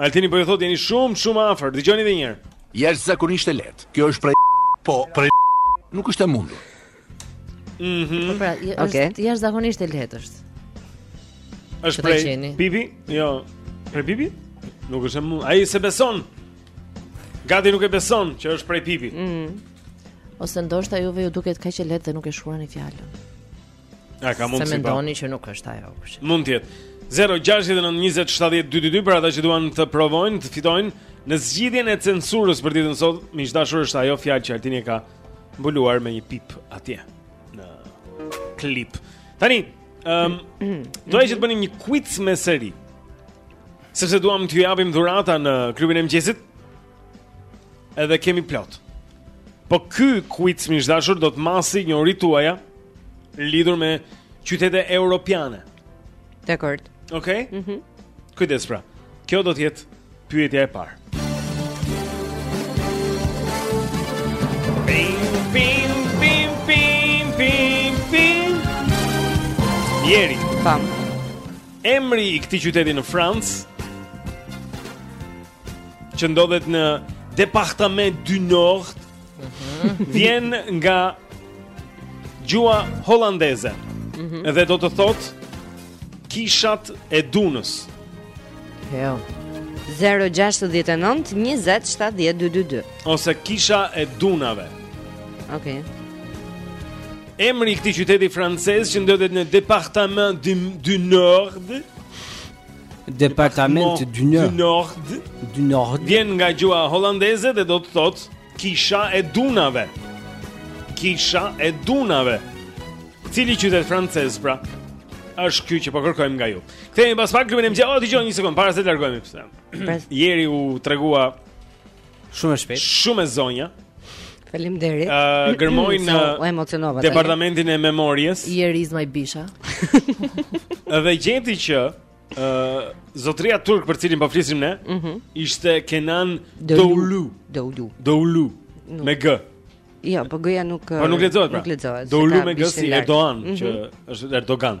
Altini po ju thotë jeni shumë shumë afër. Dëgjoni edhe një herë. Jashtëzakonisht e lehtë. Kjo është prej po prej nuk është e mundur. Mhm. Mm po pra, është okay. jashtëzakonisht e lehtë është. Është prej pipi? Jo. Prej pipi? Nuk është e mundur. Ai s'e beson. Gati nuk e beson që është prej pipi. Mhm. Mm Ose ndoshta juve ju duket kaq e lehtë dhe nuk e shkruani fjalën. Ja, ka mundësi. Se mendoni që nuk është ajo. Mund të jetë. 0692070222 për ata që duan të provojnë, të fitojnë në zgjidhjen e censurës për ditën sot, miq të dashur është ajo fjalë që Altini ka mbuluar me një pip atje në klip. Tani, ehm, um, doja që të bënim një quiz me seri. Sepse duam t'ju japim dhurata në klubin e mëngjesit. Edhe kemi plot. Po ky quiz miq të dashur do të masi njohuritë tuaja lidhur me qytete europiane. Dakord. Okej. Okay? Mhm. Mm Kujdes pra. Kjo do të jetë Pyetja e parë. Pim pim pim pim pim pim. Jeri, pam. Emri i këtij qyteti në Francë që ndodhet në Departement du Nord Mhm. Vjen nga gjuha holandeze. Mhm. Dhe do të thotë kishat e dunës. Jo. 069 20 70 222. Ose kisha e dunave. Okej. Okay. Emri i këtij qyteti francez që ndodhet në departement du, du Nord. Departament du Nord. Du Nord. Vjen nga gjuha holandeze dhe do të thotë Kisha e Dunave. Kisha e Dunave. Cili qytet francez pra? Është ky që po kërkojmë nga ju. Kthehemi pas pak në klubin e mëngjesit. Oh, dëgjo një sekond para se të largohemi pse. Jeri u tregua Shumë e shpejtë. Shumë e zonja. Faleminderit. Ë uh, gërmoi në uh, u emocionova. Departamentin e memories. Jeri is ma bisha. Dhe gjeti që ë uh, zotëria turk për cilin po flisim ne, mm -hmm. ishte Kenan Doğulu. Doğulu. Doğulu. Me G. Jo, po G-ja nuk Po nuk lexohet. Pra. Nuk lexohet. Doğulu me G si Erdogan, mm -hmm. që është Erdogan.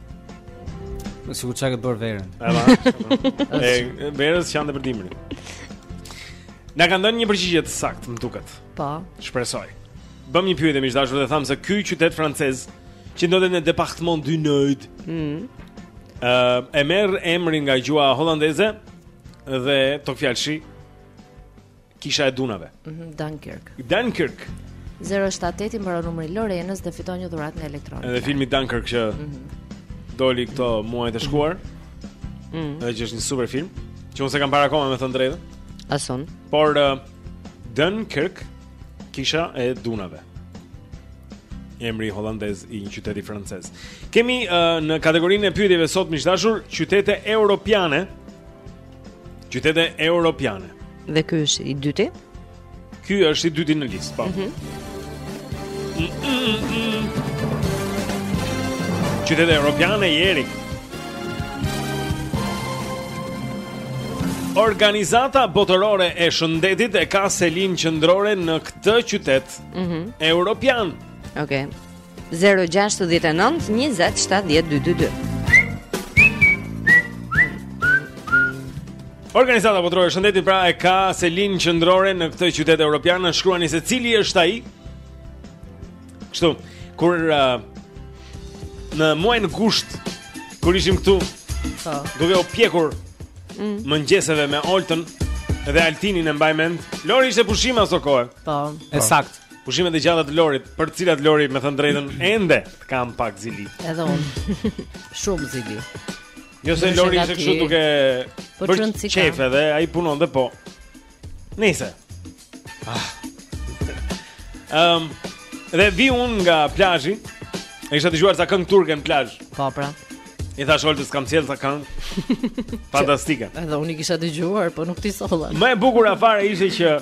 Po sikur çka këtë bër verën. E verës që janë për dimrin. Na kanë dhënë një përgjigje të saktë, më duket. Po. Shpresoj. Bëmë një pyetje miq të dashur dhe thamë se ky qytet francez që ndodhet në departement du Nord. Mhm. Uh, e merr emrin nga gjuha holandeze dhe togfjalëshi Kisha e dunave. Mm -hmm, Dunkirk. Dunkirk. 078 i mbaron numri Lorenës dhe fiton një dhuratë nga Elektronik. Edhe filmi Dunkirk që mm -hmm. doli këto muajt e shkuar. Mm -hmm. Edhe që është një super film, që unë s'e kam parë akoma me thënë të drejtën. As unë. Por uh, Dunkirk, kisha e dunave. Emri hollandez i një qyteti francez. Kemi uh, në kategorinë e pyetjeve sot miq të dashur qytete europiane. Qytete europiane. Dhe ky është i dyti? Ky është i dyti në listë, po. Mhm. Qytete europiane Erik. Organizata Botërore e Shëndetit e ka selinë qendrore në këtë qytet. Mhm. Mm europian. Okej. Okay. 069 20 70 222. Organizata Botërore e Shëndetit pra e ka selinë qendrore në këtë qytet europian, na shkruani se cili është ai. Kështu, kur uh, në muajin gusht kur ishim këtu, po, duke u pjekur mm. mëngjeseve me Oltën dhe Altinin e mbaj mend, Lori ishte pushime asokohe. Po, e saktë. Pushimet e gjata të Lorit, për të cilat Lori me thënë të drejtën ende të kam pak zili. Edhe unë. Shumë zili. Jo se Lori ishte kështu duke bërë qejf edhe ai punonte po. Nëse. Ah. Ehm, dhe vij unë nga plazhi. E kisha dëgjuar ca këngë turke në plazh. Po pra. I thashë Oltës kam sjellë ca këngë. Fantastike. Edhe unë kisha dëgjuar, po nuk t'i solla. Më e bukura fare ishte që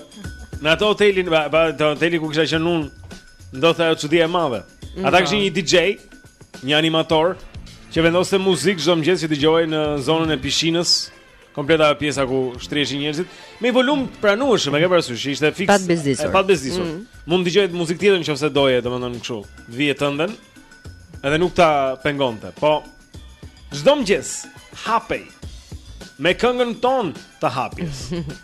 në atë hotelin, pa, pa atë hoteli ku kisha qenë unë, ndodhte ajo çudia e madhe. Ata Po. kishin një DJ, një animator që vendoste muzikë çdo mëngjes që dëgjohej në zonën e pishinës Komplet ajo pjesa ku shtriheshin njerëzit me volum të pranueshëm, e ke parasysh, ishte fiks. Pa të bezdisur. Pa të bezdisur. Mm. Mund të dëgjoje muzikë tjetër nëse doje, domethënë kështu. Vije tënden. Edhe nuk ta pengonte. Po çdo mëngjes hapej me këngën tonë të hapjes.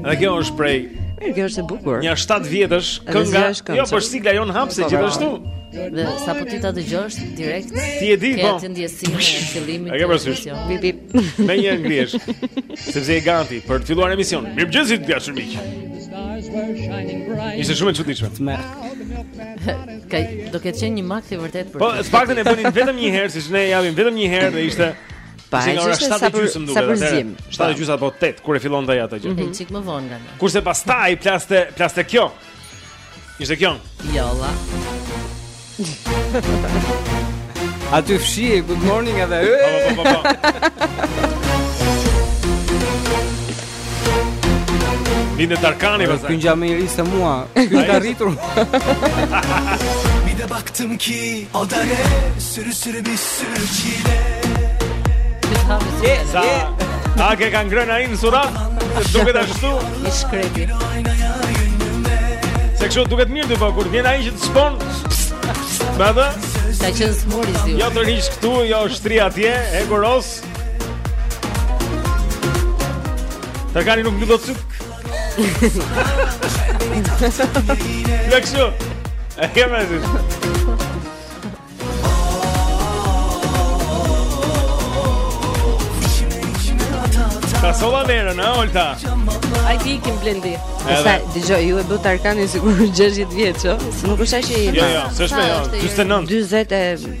Dhe kjo është prej Mirë, kjo është e bukur. Një 7 vjetësh kënga. Jo, por sigla jonë hapëse po, po, po. gjithashtu. Dhe sapo ti ta dëgjosh direkt. Ti e di po. Atë ndjesinë e fillimit. E ke parasysh? Bip bip. Menjëherë ngrihesh. Sepse je gati për të filluar emisionin. Mirëmëngjes të dashur miq. Ishte shumë e çuditshme. Me. Ka do të ketë një makth i vërtetë për. Po, të paktën e bënin vetëm një herë, siç ne japim vetëm një herë dhe ishte Pa, e nga ora 7 e gjysmë duhet të ketë qenë, 7 e gjysmë apo 8 kur e fillonte ai atë gjë. Një çik më vonë nga ne Kurse pastaj plaste, plaste kjo Ishte kjo Jolla Aty fshi, good morning edhe Po, po, po, po Lindi Tarkani pastaj. Ky ngjan më i ri se mua. Ky ka rritur. Bir de baktım ki o da ne sürü sürü bir sürü çile. Sa age ka ngrënë ai në surat? Duket ashtu. I shkreti. Se kështu duket mirë ti po kur vjen ai që të shpon. Baba. Ta qen smuri zi. Jo të rrish këtu, jo shtri atje, e goros. Tarkani nuk një do të cuk Lëk shu E kemë e zishë Ka sola verën, ha, Olta? Ai ti ikim blendi. Sa dëgjoj ju e bëtë Tarkanin sikur 60 vjeç, ë? Nuk është asgjë. Jo, jo, s'është më. 49. 40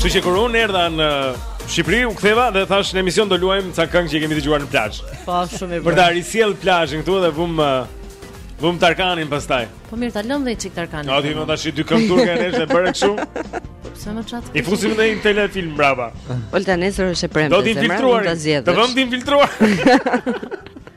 Kështu që kur unë erdha në Shqipëri, u ktheva dhe thashë në emision do luajmë ca këngë që kemi dëgjuar në plazh. Po, shumë e bukur. Për ta risjellë plazhin këtu dhe vumë vumë Tarkanin pastaj. Po mirë, ta lëmë dhe çik Tarkanin. Ja, ti më tash dy këngë turke nesh e bëre kështu. Po pse më çat? I fusim në një telefilm prapa. Olta nesër është e premte. Do të infiltrojmë. Do të infiltrojmë.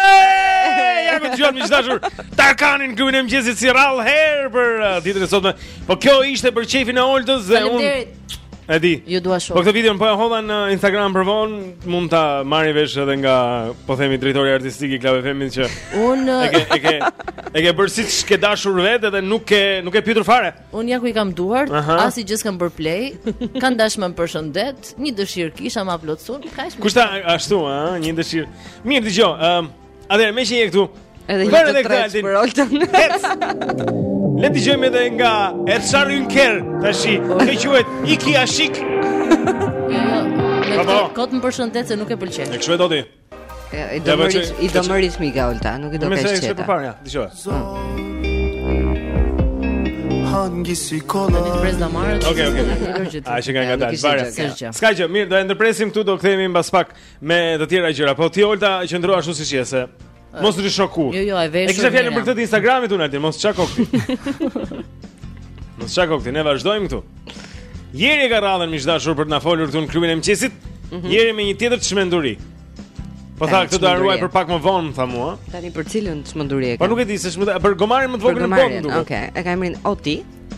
Ja ku dëgjon miq të dashur. Tarkanin këtu në klubin e mëngjesit si rrallëherë për uh, ditën e sotme. Po kjo ishte për qejfin e Oltës dhe unë. Faleminderit. E di. Ju dua shumë. Po këtë videon po e hodha në Instagram më vonë, mund ta marrë vesh edhe nga po themi drejtori artistik i Club FM-it që unë e ke e ke e ke bërë siç ke dashur vetë dhe nuk e nuk ke pyetur fare. Unë ja ku i kam duart, asnjë gjë s'kam bër play. Kanë dashur më përshëndet, një dëshirë kisha ma plotësuan, kaq. Po është ashtu, ë, një dëshirë. Mirë, dëgjoj. Ëm, um, atëherë më shihni këtu. Edhe një të tretë për Oltën. Le të dëgjojmë edhe nga Ece Erken tashi. Kjo quhet İki Aşık. Po, po. Kot më përshëndet se nuk e pëlqen. E kshu e doti. I do më rrit, i do më rrit muzika Olta, nuk i do kesh çeta. Me parë, dëgjoj. Hangi si kola. Okej, okej. Ai që nga dalë para. S'ka gjë, mirë, do e ndërpresim këtu, do kthehemi mbas pak me të tjera gjëra. Po ti Olta qëndro ashtu siç je se mos ndrysho kurrë. Jo, jo, e vesh. E kisha fjalën për këtë të Instagramit unë Altin, mos ça kokë. Mos ça kokë ti, ne vazhdojmë këtu Jeri e ka radhën miq të dashur për të na folur këtu në klubin e mëngjesit mm -hmm. Jeri me një tjetër çmenduri Po tha këtë do ta ruaj për pak më vonë, tha mua. Tani për cilën çmenduri e ke? Po nuk e di s'është çmenduri, për gomarin më të vogël në botë. Okej, e ka emrin Oti.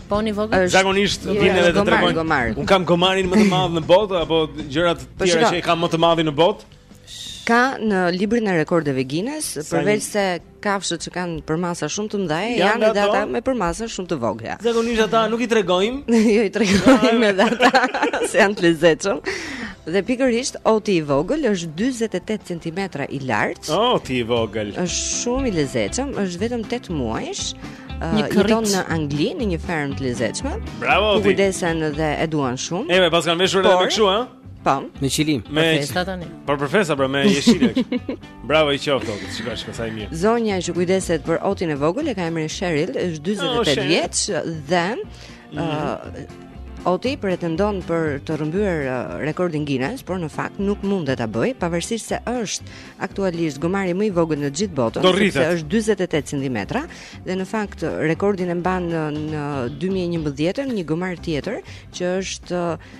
Po më i vogël. Zakonisht jo, vjen edhe të tregon. Unë kam gomarin më të madh në botë apo gjëra të tjera që e kam më të madhin në botë? Ka në librin e rekordeve Guinness, përveç se kafshët që kanë përmasa shumë të mëdha janë, janë edhe ato me përmasa shumë të vogla. Zakonisht ata nuk i tregojmë. jo i tregojmë edhe ata se janë të lezetshëm. Dhe pikërisht Oti i vogël është 48 cm i lartë. Oh, Oti i vogël. Është shumë i lezetshëm, është vetëm 8 muajsh. Uh, jeton në Angli në një fermë të lezetshme. Bravo. Kujdesen dhe e duan shumë. E, e paskan veshur edhe me kshu, ha? Po. Me qilim. Me festa tani. Por për festa pra me jeshile. Bravo i qoftë, shikoje shikoje sa i mirë. Zonja që kujdeset për Otin e vogël e ka emrin Sheryl, është 48 vjeç dhe mhm. ë Oti pretendon për të rrëmbyer uh, rekordin Guinness, por në fakt nuk mund ta bëjë, pavarësisht se është aktualisht gomari më i vogël në gjithë botën, sepse është 48 cm dhe në fakt rekordin e mban në 2011 një gomar tjetër që është uh,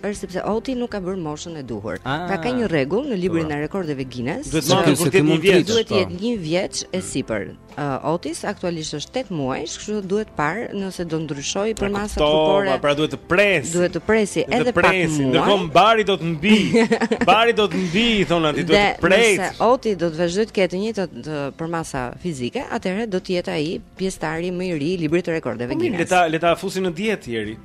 është sepse Oti nuk ka bërë moshën e duhur. Ah. Pra ka një rregull në librin e rekordeve Guinness. Duhet marrë kur të një vjeç. Duhet të jetë një vjeç e mm. sipër. Uh, Oti aktualisht është 8 muaj, kështu që duhet parë nëse do ndryshojë pra përmasat trupore. Pra duhet të presi. Duhet të presi edhe të presi. pak muaj. Ndërkohë bari do të mbi. Bari do të mbi, thonë aty duhet të presi. Dhe nëse Oti do të vazhdojë të ketë të njëjtat përmasa fizike, atëherë do të jetë ai pjesëtari më i ri i librit të rekordeve po Guinness. Le ta le ta fusin në dietë, Eri.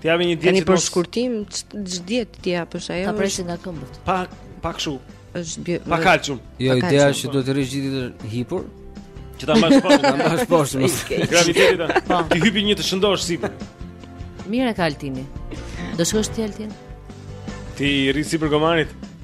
T'i japin një dietë. Tani për shkurtim ç'dietë t'i japësh ajo? Ta presin nga këmbët. Pa pa kshu. Është bie. Pa kalçum. Jo, ideja është që do të rrish gjithë ditën hipur. Që ta mbash poshtë, ta mbash poshtë. Graviteti ta. Po. T'i hypin një të shëndoshë sipër. Mirë e ka Altini. Do shkosh ti Altin? T'i rrish sipër gomarit.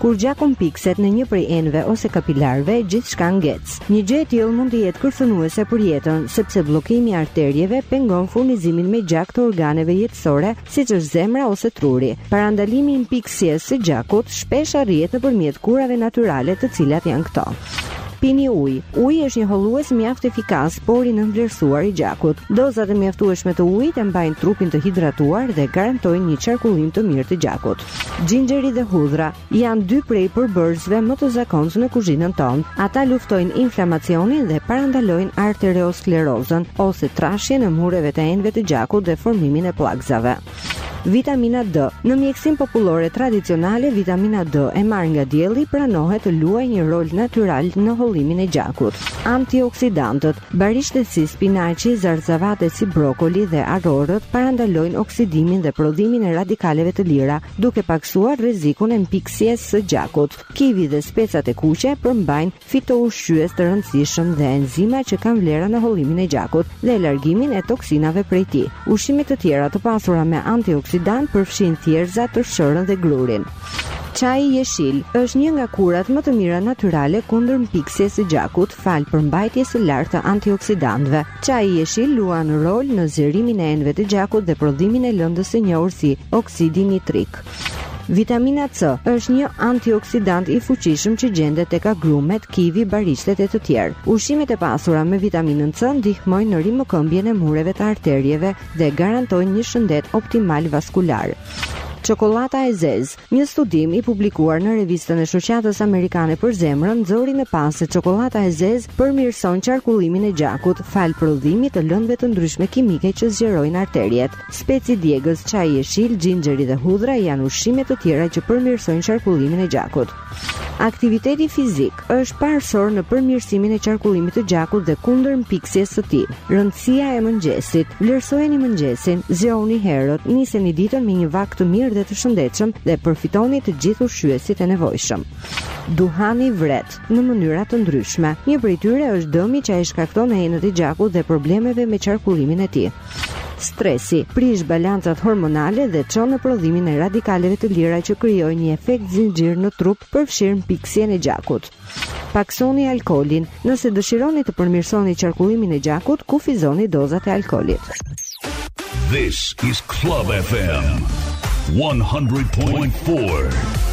Kur gjaku mpikset në një prej enëve ose kapilarëve, gjithçka ngec. Një gjë e tillë mund të jetë kërcënuese për jetën, sepse bllokimi i arterieve pengon furnizimin me gjak të organeve jetësore, siç është zemra ose truri. Parandalimi i mpiksjes së gjakut shpesh arrihet nëpërmjet kurave natyrale, të cilat janë këto. Pini ujë. Uji është një hollues mjaft efikas, por i nënvlerësuar i gjakut. Dozat e mjaftueshme të ujit e mbajnë trupin të hidratuar dhe garantojnë një qarkullim të mirë të gjakut. Xhinxheri dhe hudhra janë dy prej përbërësve më të zakonshëm në kuzhinën tonë. Ata luftojnë inflamacionin dhe parandalojnë arteriosklerozën ose trashjen e mureve të enëve të gjakut dhe formimin e pllakëzave. Vitamina D. Në mjekësinë popullore tradicionale, vitamina D e marrë nga dielli pranohet të luajë një rol natyral në hollimin e gjakut. Antioksidantët Barishtet si spinaqi, zarzavate si brokoli dhe arrorët parandalojnë oksidimin dhe prodhimin e radikaleve të lira, duke pakësuar rrezikun e mpiksjes së gjakut. Kivi dhe specat e kuqe përmbajnë fitoushqyes të rëndësishëm dhe enzima që kanë vlera në hollimin e gjakut dhe largimin e toksinave prej tij. Ushqime të tjera të pasura me antioksidantë përfshijnë thjerrëzat, tërshërën dhe grurin. Çaji jeshil është një nga kurat më të mira natyrale kundër mpiksjes së gjakut. falë përmbajtjes së lartë të antioksidantëve. Çaji jeshil luan rol në zgjerimin e enëve të gjakut dhe prodhimin e lëndës së njohur si oksidi nitrik. Vitamina C është një antioksidant i fuqishëm që gjendet tek agrumet, kivi, barishtet e të tjerë. Ushqimet e pasura me vitaminën C ndihmojnë në rimëkëmbjen e mureve të arterieve dhe garantojnë një shëndet optimal vaskular. Çokollata e zezë Një studim i publikuar në revistën e Shoqatës Amerikane për Zemrën nxori në pah se çokollata e zezë përmirëson qarkullimin e gjakut falë prodhimit të lëndëve të ndryshme kimike që zgjerojnë arteriet. Speci djegës, çaji jeshil, xhinxheri dhe hudhra janë ushqime të tjera që përmirësojnë qarkullimin e gjakut. Aktiviteti fizik është parësor në përmirësimin e qarkullimit të gjakut dhe kundër mpiksjes së tij. Rëndësia e mëngjesit. Vlerësojeni mëngjesin, zgjohuni herët, niseni ditën me një vakt të mirë dhe të shëndetshëm dhe përfitoni të gjithë ushqyesit e nevojshëm. Duhani vret në mënyra të ndryshme. Një prej tyre është dëmi që ai shkakton në enët e gjakut dhe problemeve me qarkullimin e tij. Stresi prish balancat hormonale dhe çon në prodhimin e radikaleve të lira që krijojnë një efekt zinxhir në trup, përfshirë mpiksjen e gjakut. Pakësoni alkoolin. Nëse dëshironi të përmirësoni qarkullimin e gjakut, kufizoni dozat e alkoolit. This is Club FM 100.4.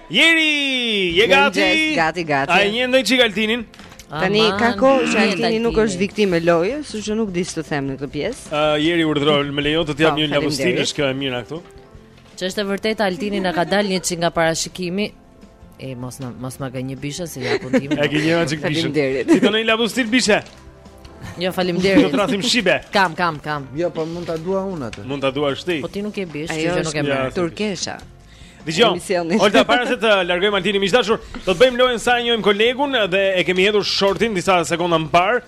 Jeri, je gati? Mëngjes, gati, gati. A e njeh ndonjë çik Altinin? Tani Aman, ka kohë që mirë, Altini nuk Altini. është viktimë e lojës, kështu që nuk di ç'të them në këtë pjesë. Ë, Jeri urdhëro, më lejo të të jap Po, një lavostin, faleminderit. është kjo e mira këtu. Që është e vërtetë Altini na ka dalë një çik nga parashikimi. E mos na mos ma gënje bisha se ja putim. E ke njëra çik bishën. Faleminderit. Ti tani lavostin bishe. Jo, Do faleminderit. të rrasim shibe. Kam, kam, kam. Jo, po mund ta dua unë atë. Mund ta duash ti. Po ti nuk e bish, Ajo që nuk e është merr. turkesha. Dëgjo. Loja para se të largohemi Altini miq të dashur, do të bëjmë lojën sa e njohim kolegun dhe e kemi hedhur shortin disa sekonda më parë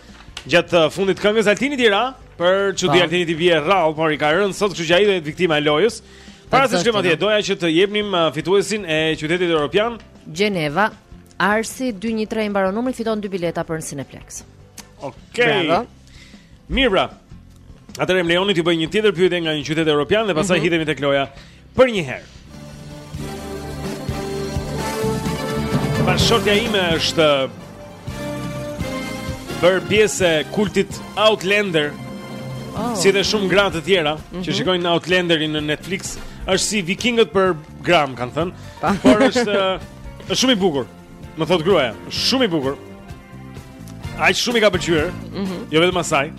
gjatë uh, fundit të këngës Altini tira për çudi Altinit i bie rrallë, por i ka rënë sot, kështu që ai do të jetë viktima e lojës. Para se të shkojmë atje, doja që të jepnim uh, fituesin e qytetit europian Geneva. Arsi 213 i mbaron numri, fiton dy bileta për në Cineplex. Okej. Okay. Bravo. Mirë. Atëherë më lejoni të bëj një tjetër pyetje nga një qytet europian dhe pastaj mm -hmm. hidhemi tek loja. Për një herë. Bashkëshortja ime është bërë pjesë e kultit Outlander. Oh. Si edhe shumë gra të tjera mm -hmm. që mhm. shikojnë Outlanderin në Netflix, është si Vikingët për gra, më kanë thënë. Por është është shumë i bukur. Më thotë gruaja, shumë i bukur. Aq shumë i ka pëlqyer. Mm -hmm. Jo vetëm asaj.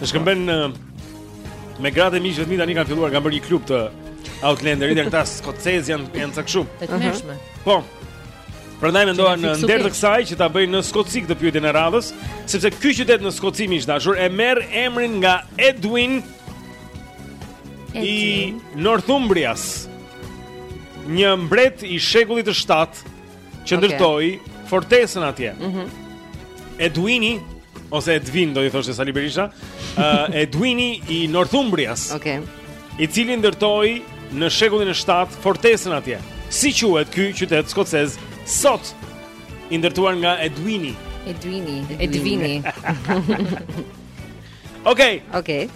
Ne shkëmbejmë uh, me gratë e miqve të mi tani kanë filluar, kanë bërë një klub të Outlanderit, janë këta skocez janë janë ca kështu. Të tmerrshme. Mhm. Po. Prandaj mendova në nder të kësaj që ta bëj në Skoci këtë pyetjen e radhës, sepse ky qytet në Skoci miq të dashur e merr emrin nga Edwin i Northumbrias. Një mbret i shekullit të 7 që ndërtoi okay. fortesën atje. Mhm. Mm Edwini ose Edwin do i thoshte Sali Berisha, uh, Edwini i Northumbrias. Okej. Okay. I cili ndërtoi në shekullin e 7 fortesën atje. Si quhet ky qytet skocez sot i ndërtuar nga Edwini? Edwini, Edwini. Okej. Okej.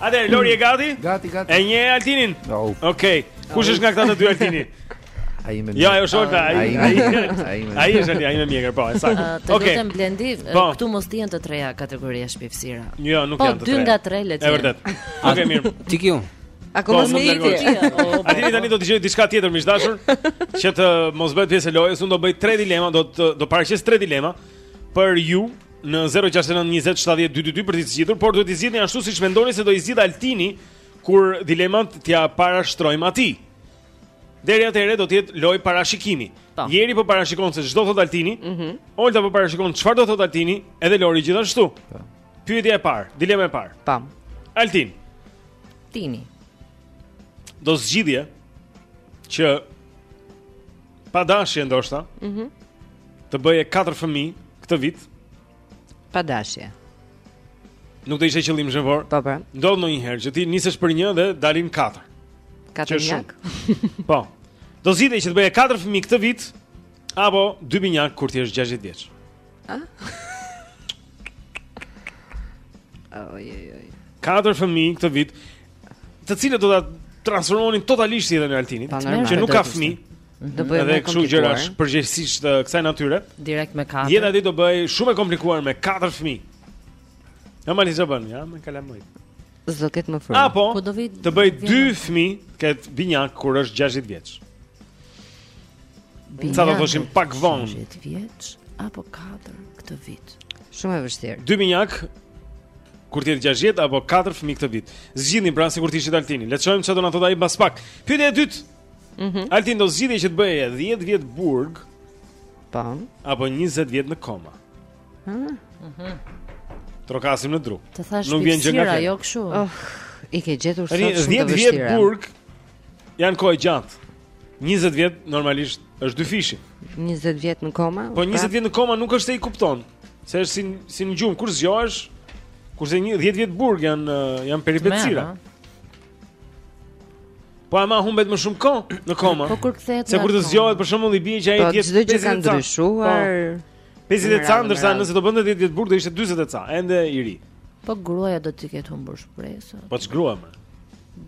Atëherë Lori e gati? Gati, gati. E njeh Altinin. Okej. Okay. Kush është nga këta të dy Altini? Ai më. Jo, ajo shorta, ai. Ai më. Ai është ai me mjekër, po, e saktë. Ah, të lutem Blendi, po. eh, këtu mos i ke të treja kategoria shpifsira. Jo, nuk po, s'janë të treja. Po 2 nga 3 le të jenë. Është vërtet. Okej, mirë. Ti kiu. A ka po, mos i di. A dini tani do të gjej diçka tjetër miq të dashur që të mos bëhet pjesë e lojës, unë do bëj tre dilema, do të do paraqes tre dilema për ju në 069 20 70 222 për të zgjidhur, por duhet t'i zgjidhni ashtu siç mendoni se do i zgjidh Altini kur dilemat t'ia parashtrojmë atij. Deri atëherë do të jetë lojë parashikimi. Po. Jeri po parashikon se ç'do thotë Altini. Mhm. Mm Olta po parashikon çfarë do thotë Altini, edhe Lori gjithashtu. Po. Pyetja e parë, dilema e parë. Tam. Po. Altin. Tini. Do zgjidhje që pa dashje ndoshta. Mhm. Mm të bëje 4 fëmijë këtë vit Pa dashje. Nuk do ishte qëllim shumë fort. Po po. Ndodh ndonjëherë që ti nisesh për një dhe dalin katër. Katër njëk. Po. Do zgjidhje që të bëje katër fëmijë këtë vit apo dy binjak kur të jesh 60 vjeç. A? Oh, je, je, je. Katër fëmijë këtë vit, të cilët do ta transformonin totalisht jetën e Altinit, që nuk ka fëmijë. Mhm. Do bëjë më komplikuar. Edhe kështu gjërash përgjegjësish të kësaj natyre. Direkt me katër. Jeta e tij do bëhej shumë e komplikuar me katër fëmijë. Ja mali zë bën, ja, më kalam më. S'të ketë më frymë. Apo, po do vi të bëj dy fëmijë, të ketë binjak kur është 60 vjeç. Binjak. Si të thoshim pak vonë. 60 vjeç apo katër këtë vit. Shumë e vështirë. Dy binjak kur të jetë 60, apo 4 fëmi këtë vit. Zgjidhni pra sikur të ishit Altini. Le të shohim ç'do na thotë ai mbas pak. Pyetja e dytë, Mhm. Mm Altin do zgjidhje që të bëje 10 vjet burg. Po. Apo 20 vjet në koma. Ëh. Mhm. Mm Trokasim në dru. Të thash nuk vjen gjë nga kjo. Jo kështu. Oh, i ke gjetur sot shumë të vështira. 10 vjet burg janë kohë e gjatë. 20 vjet normalisht është dyfishi. 20 vjet në koma? Po 20 vjet në koma nuk është se i kupton. Se është si si në gjumë kur zgjohesh, kurse një 10 vjet burg janë janë peripecira. Po ama humbet më shumë kohë në koma. Po kur kthehet? Se kur të zgjohet për shembull i bie që ai po, të jetë 50 e ca. Po ndryshuar. 50 po. e ca ndërsa nëse do bënte 10 vjet burg do ishte 40 e ca, ende i ri. Po gruaja do të ketë humbur shpresën. Po ç'grua më?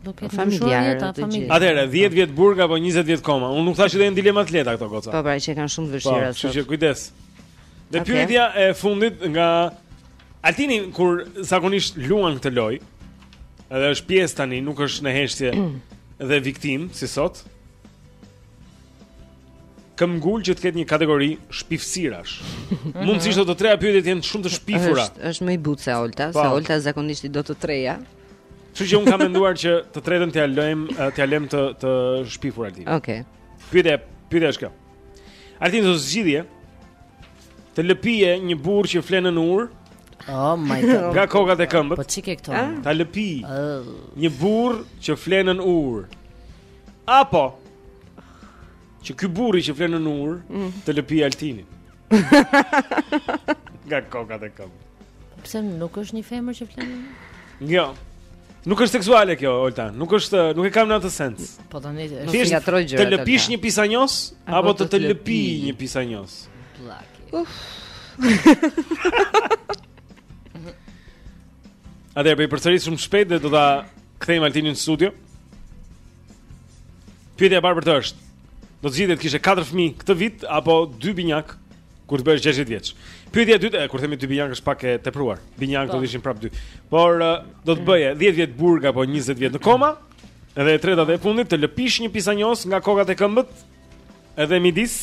Do të ketë familjarë ta familjarë. Atëherë 10 vjet burg apo 20 vjet koma. Unë nuk thashë që do jenë dilema të lehta këto goca. Po pra qenkan shumë të vështira. Po, kështu që kujdes. Dhe pyetja e fundit nga Altini kur zakonisht luan këtë lojë, edhe është pjesë tani, nuk është në heshtje dhe viktimë si sot. Këmbëngul që të ketë një kategori shpifsirash. Mhm. Mundësisht do të treja pyetjet të jenë shumë të shpifura. Është është më i butë se Olta, se po. Olta zakonisht i do të treja. Kështu që un kam menduar që të tretën t'ia lëm, t'ia lëm të të shpifur Altinit. Okej. Okay. Pyetja, pyetja është kjo. Altin do zgjidhje. Të lëpije një burrë që fle nën urë. Oh my god. Nga koka te këmbët. Po ç'i ke këto. Eh? Ta lëpi. Oh. Një burrë që fle nën urë. Apo që ky burri që fle nën urë mm. të lëpi Altinin. Nga koka te këmbët. Pse nuk është një femër që fle nën? Jo. Nuk është seksuale kjo Olta, nuk është, nuk e kam në atë sens. Po tani është se ngatërroj gjëra. Të lëpish një pisanjos apo, apo të të lëpi një pisanjos? Plaki. Uf. Atëherë po i përsëris shumë shpejt dhe do ta kthejmë Altinin në studio. Pyetja e parë për të është, do të zgjidhje të kishe 4 fëmijë këtë vit apo 2 binjakë? Kur të bëhesh 60 vjeç. Pyetja e dytë, kur themi dy binjakë është pak e tepruar. Binjakë do po. të ishin prap dy. Por do të bëje 10 vjet burg apo 20 vjet në koma, edhe e treta dhe e fundit të lëpish një pisanjos nga koka te këmbët, edhe midis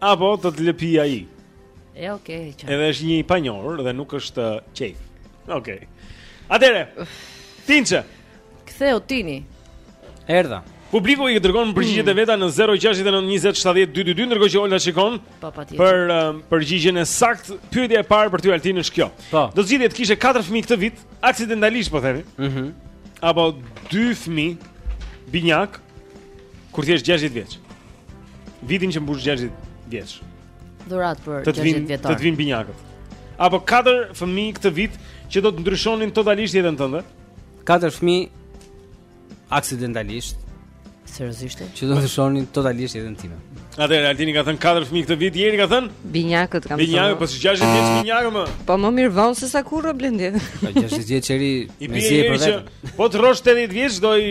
apo të të lëpi ai. E okay, çfarë? Edhe është një i panjohur dhe nuk është qejf. Okay. Atëhere. Tinçë. Ktheu Tini. Erdha. Publiku i dërgon përgjigjet e mm. veta në 0692070222 ndërkohë që Olta shikon po, po, për um, përgjigjen e saktë. Pyetja e parë për ty Altin është kjo. Po. Do të zgjidhje të kishe 4 fëmijë këtë vit, aksidentalisht po themi. Mhm. Mm apo 2 fëmijë binjakë kur të jesh 60 vjeç. Vitin që mbush 60 vjeç. Dhuratë për 60 vjetor. Të të vijnë binjakët. Apo 4 fëmijë këtë vit që do të ndryshonin totalisht jetën tënde. Katër fëmijë aksidentalisht seriozisht. Që do të ndryshonin totalisht jetën time. Atëherë Altini ka thënë katër fëmijë këtë vit, Jeri ka thënë? Binjakët kam thënë. Binjakët pas 60 vjet binjakë ë. Po më mirë von se sa kurrë Blendi. Po 60 vjeçari mezi për vetë. Po të rrosh 80 vjeç do i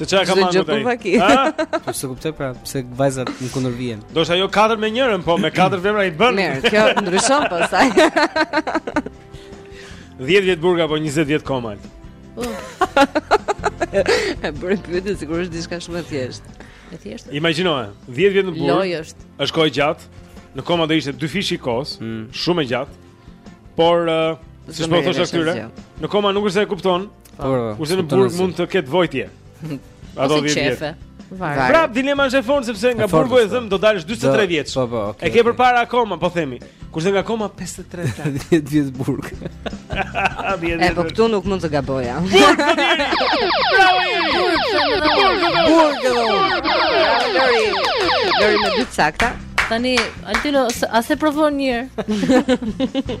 Se çka ka marrë atë? Pak. Po se kuptoj pra, pse vajzat kundër vijnë. Do të ajo katër me njërin, po me katër femra e bën. Mirë, kjo ndryshon pastaj. 10 vjet burg apo 20 vjet koma. E bëre pyetje sigurisht diçka shumë e thjeshtë. E thjeshtë. Imagjinoje, 10 vjet në burg. Lojë është. Është kohë e gjatë. Në koma do ishte dyfishi i kohës, mm. shumë e gjatë. Por uh, siç po u thosha këtyre, në koma nuk është se e kupton, Kurse në burg mund të ketë vuajtje. Ato si qejfe. Varet. Prap dilema është e fortë sepse nga burgu e zëmë do dalësh 43 vjeç. Po po, okay. E ke përpara akoma, po themi. Kurse nga koma 53 ta. 10 vjet burg. E po këtu nuk mund të gaboja. Burg te Jeri. Bravo Jeri. Burg te Jeri. Burg te Jeri. Jeri me dy të sakta. Tani, Altino, a s'e provon një herë?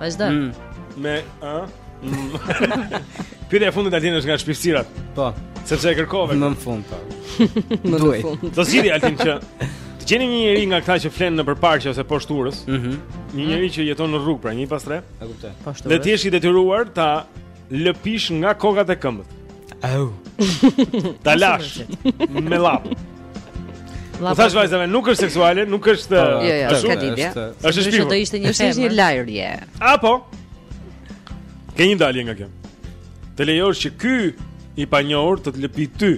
Vazhdo. Mm. Me ë? Mm. Pyetja e fundit Altin është nga shpifësirat. Po. Sepse e kërkove. Në fund po. Në fund. Do zgjidhje Altin që të gjenim një njeri nga këta që flen nëpër parqe ose poshtë urës. Mhm. Mm një njeri që jeton në rrugë, pra një i pastrehë. E kuptoj. Poshtë urës. Dhe të jesh i detyruar ta lëpish nga koka te këmbët. Au. Ta lash me llapë. Po thashë vajzave, nuk është seksuale, nuk është po, jo, jo, ashtu. Është është shpif. Do të ishte një femër një larje. Apo. Ke një dalje nga kjo. Të lejosh që ky i panjohur të të lëpijë ty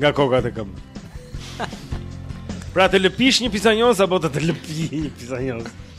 nga koka te këmbët. Pra të lëpish një pisanjos apo të të lëpijë një pisanjos.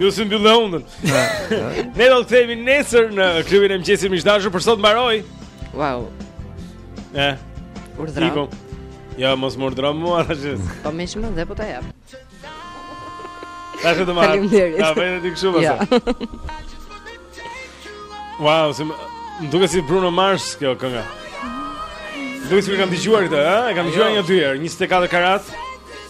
Ju s'e mbyllët hundën Ne do shihemi nesër në klubin e mëngjesit miq të dashur Për sot mbaroi Wow E Urdra Iko Ja, mos më urdhëro mua Ta që Po me shumë dhe po ta jap Tash do ta marr Faleminderit Ta vjen ti kështu Ja Wow, si më Më duket si Bruno Mars kjo kënga Duket sikur e kam dëgjuar këtë, e? E kam dëgjuar jo. një dy herë, 24 karat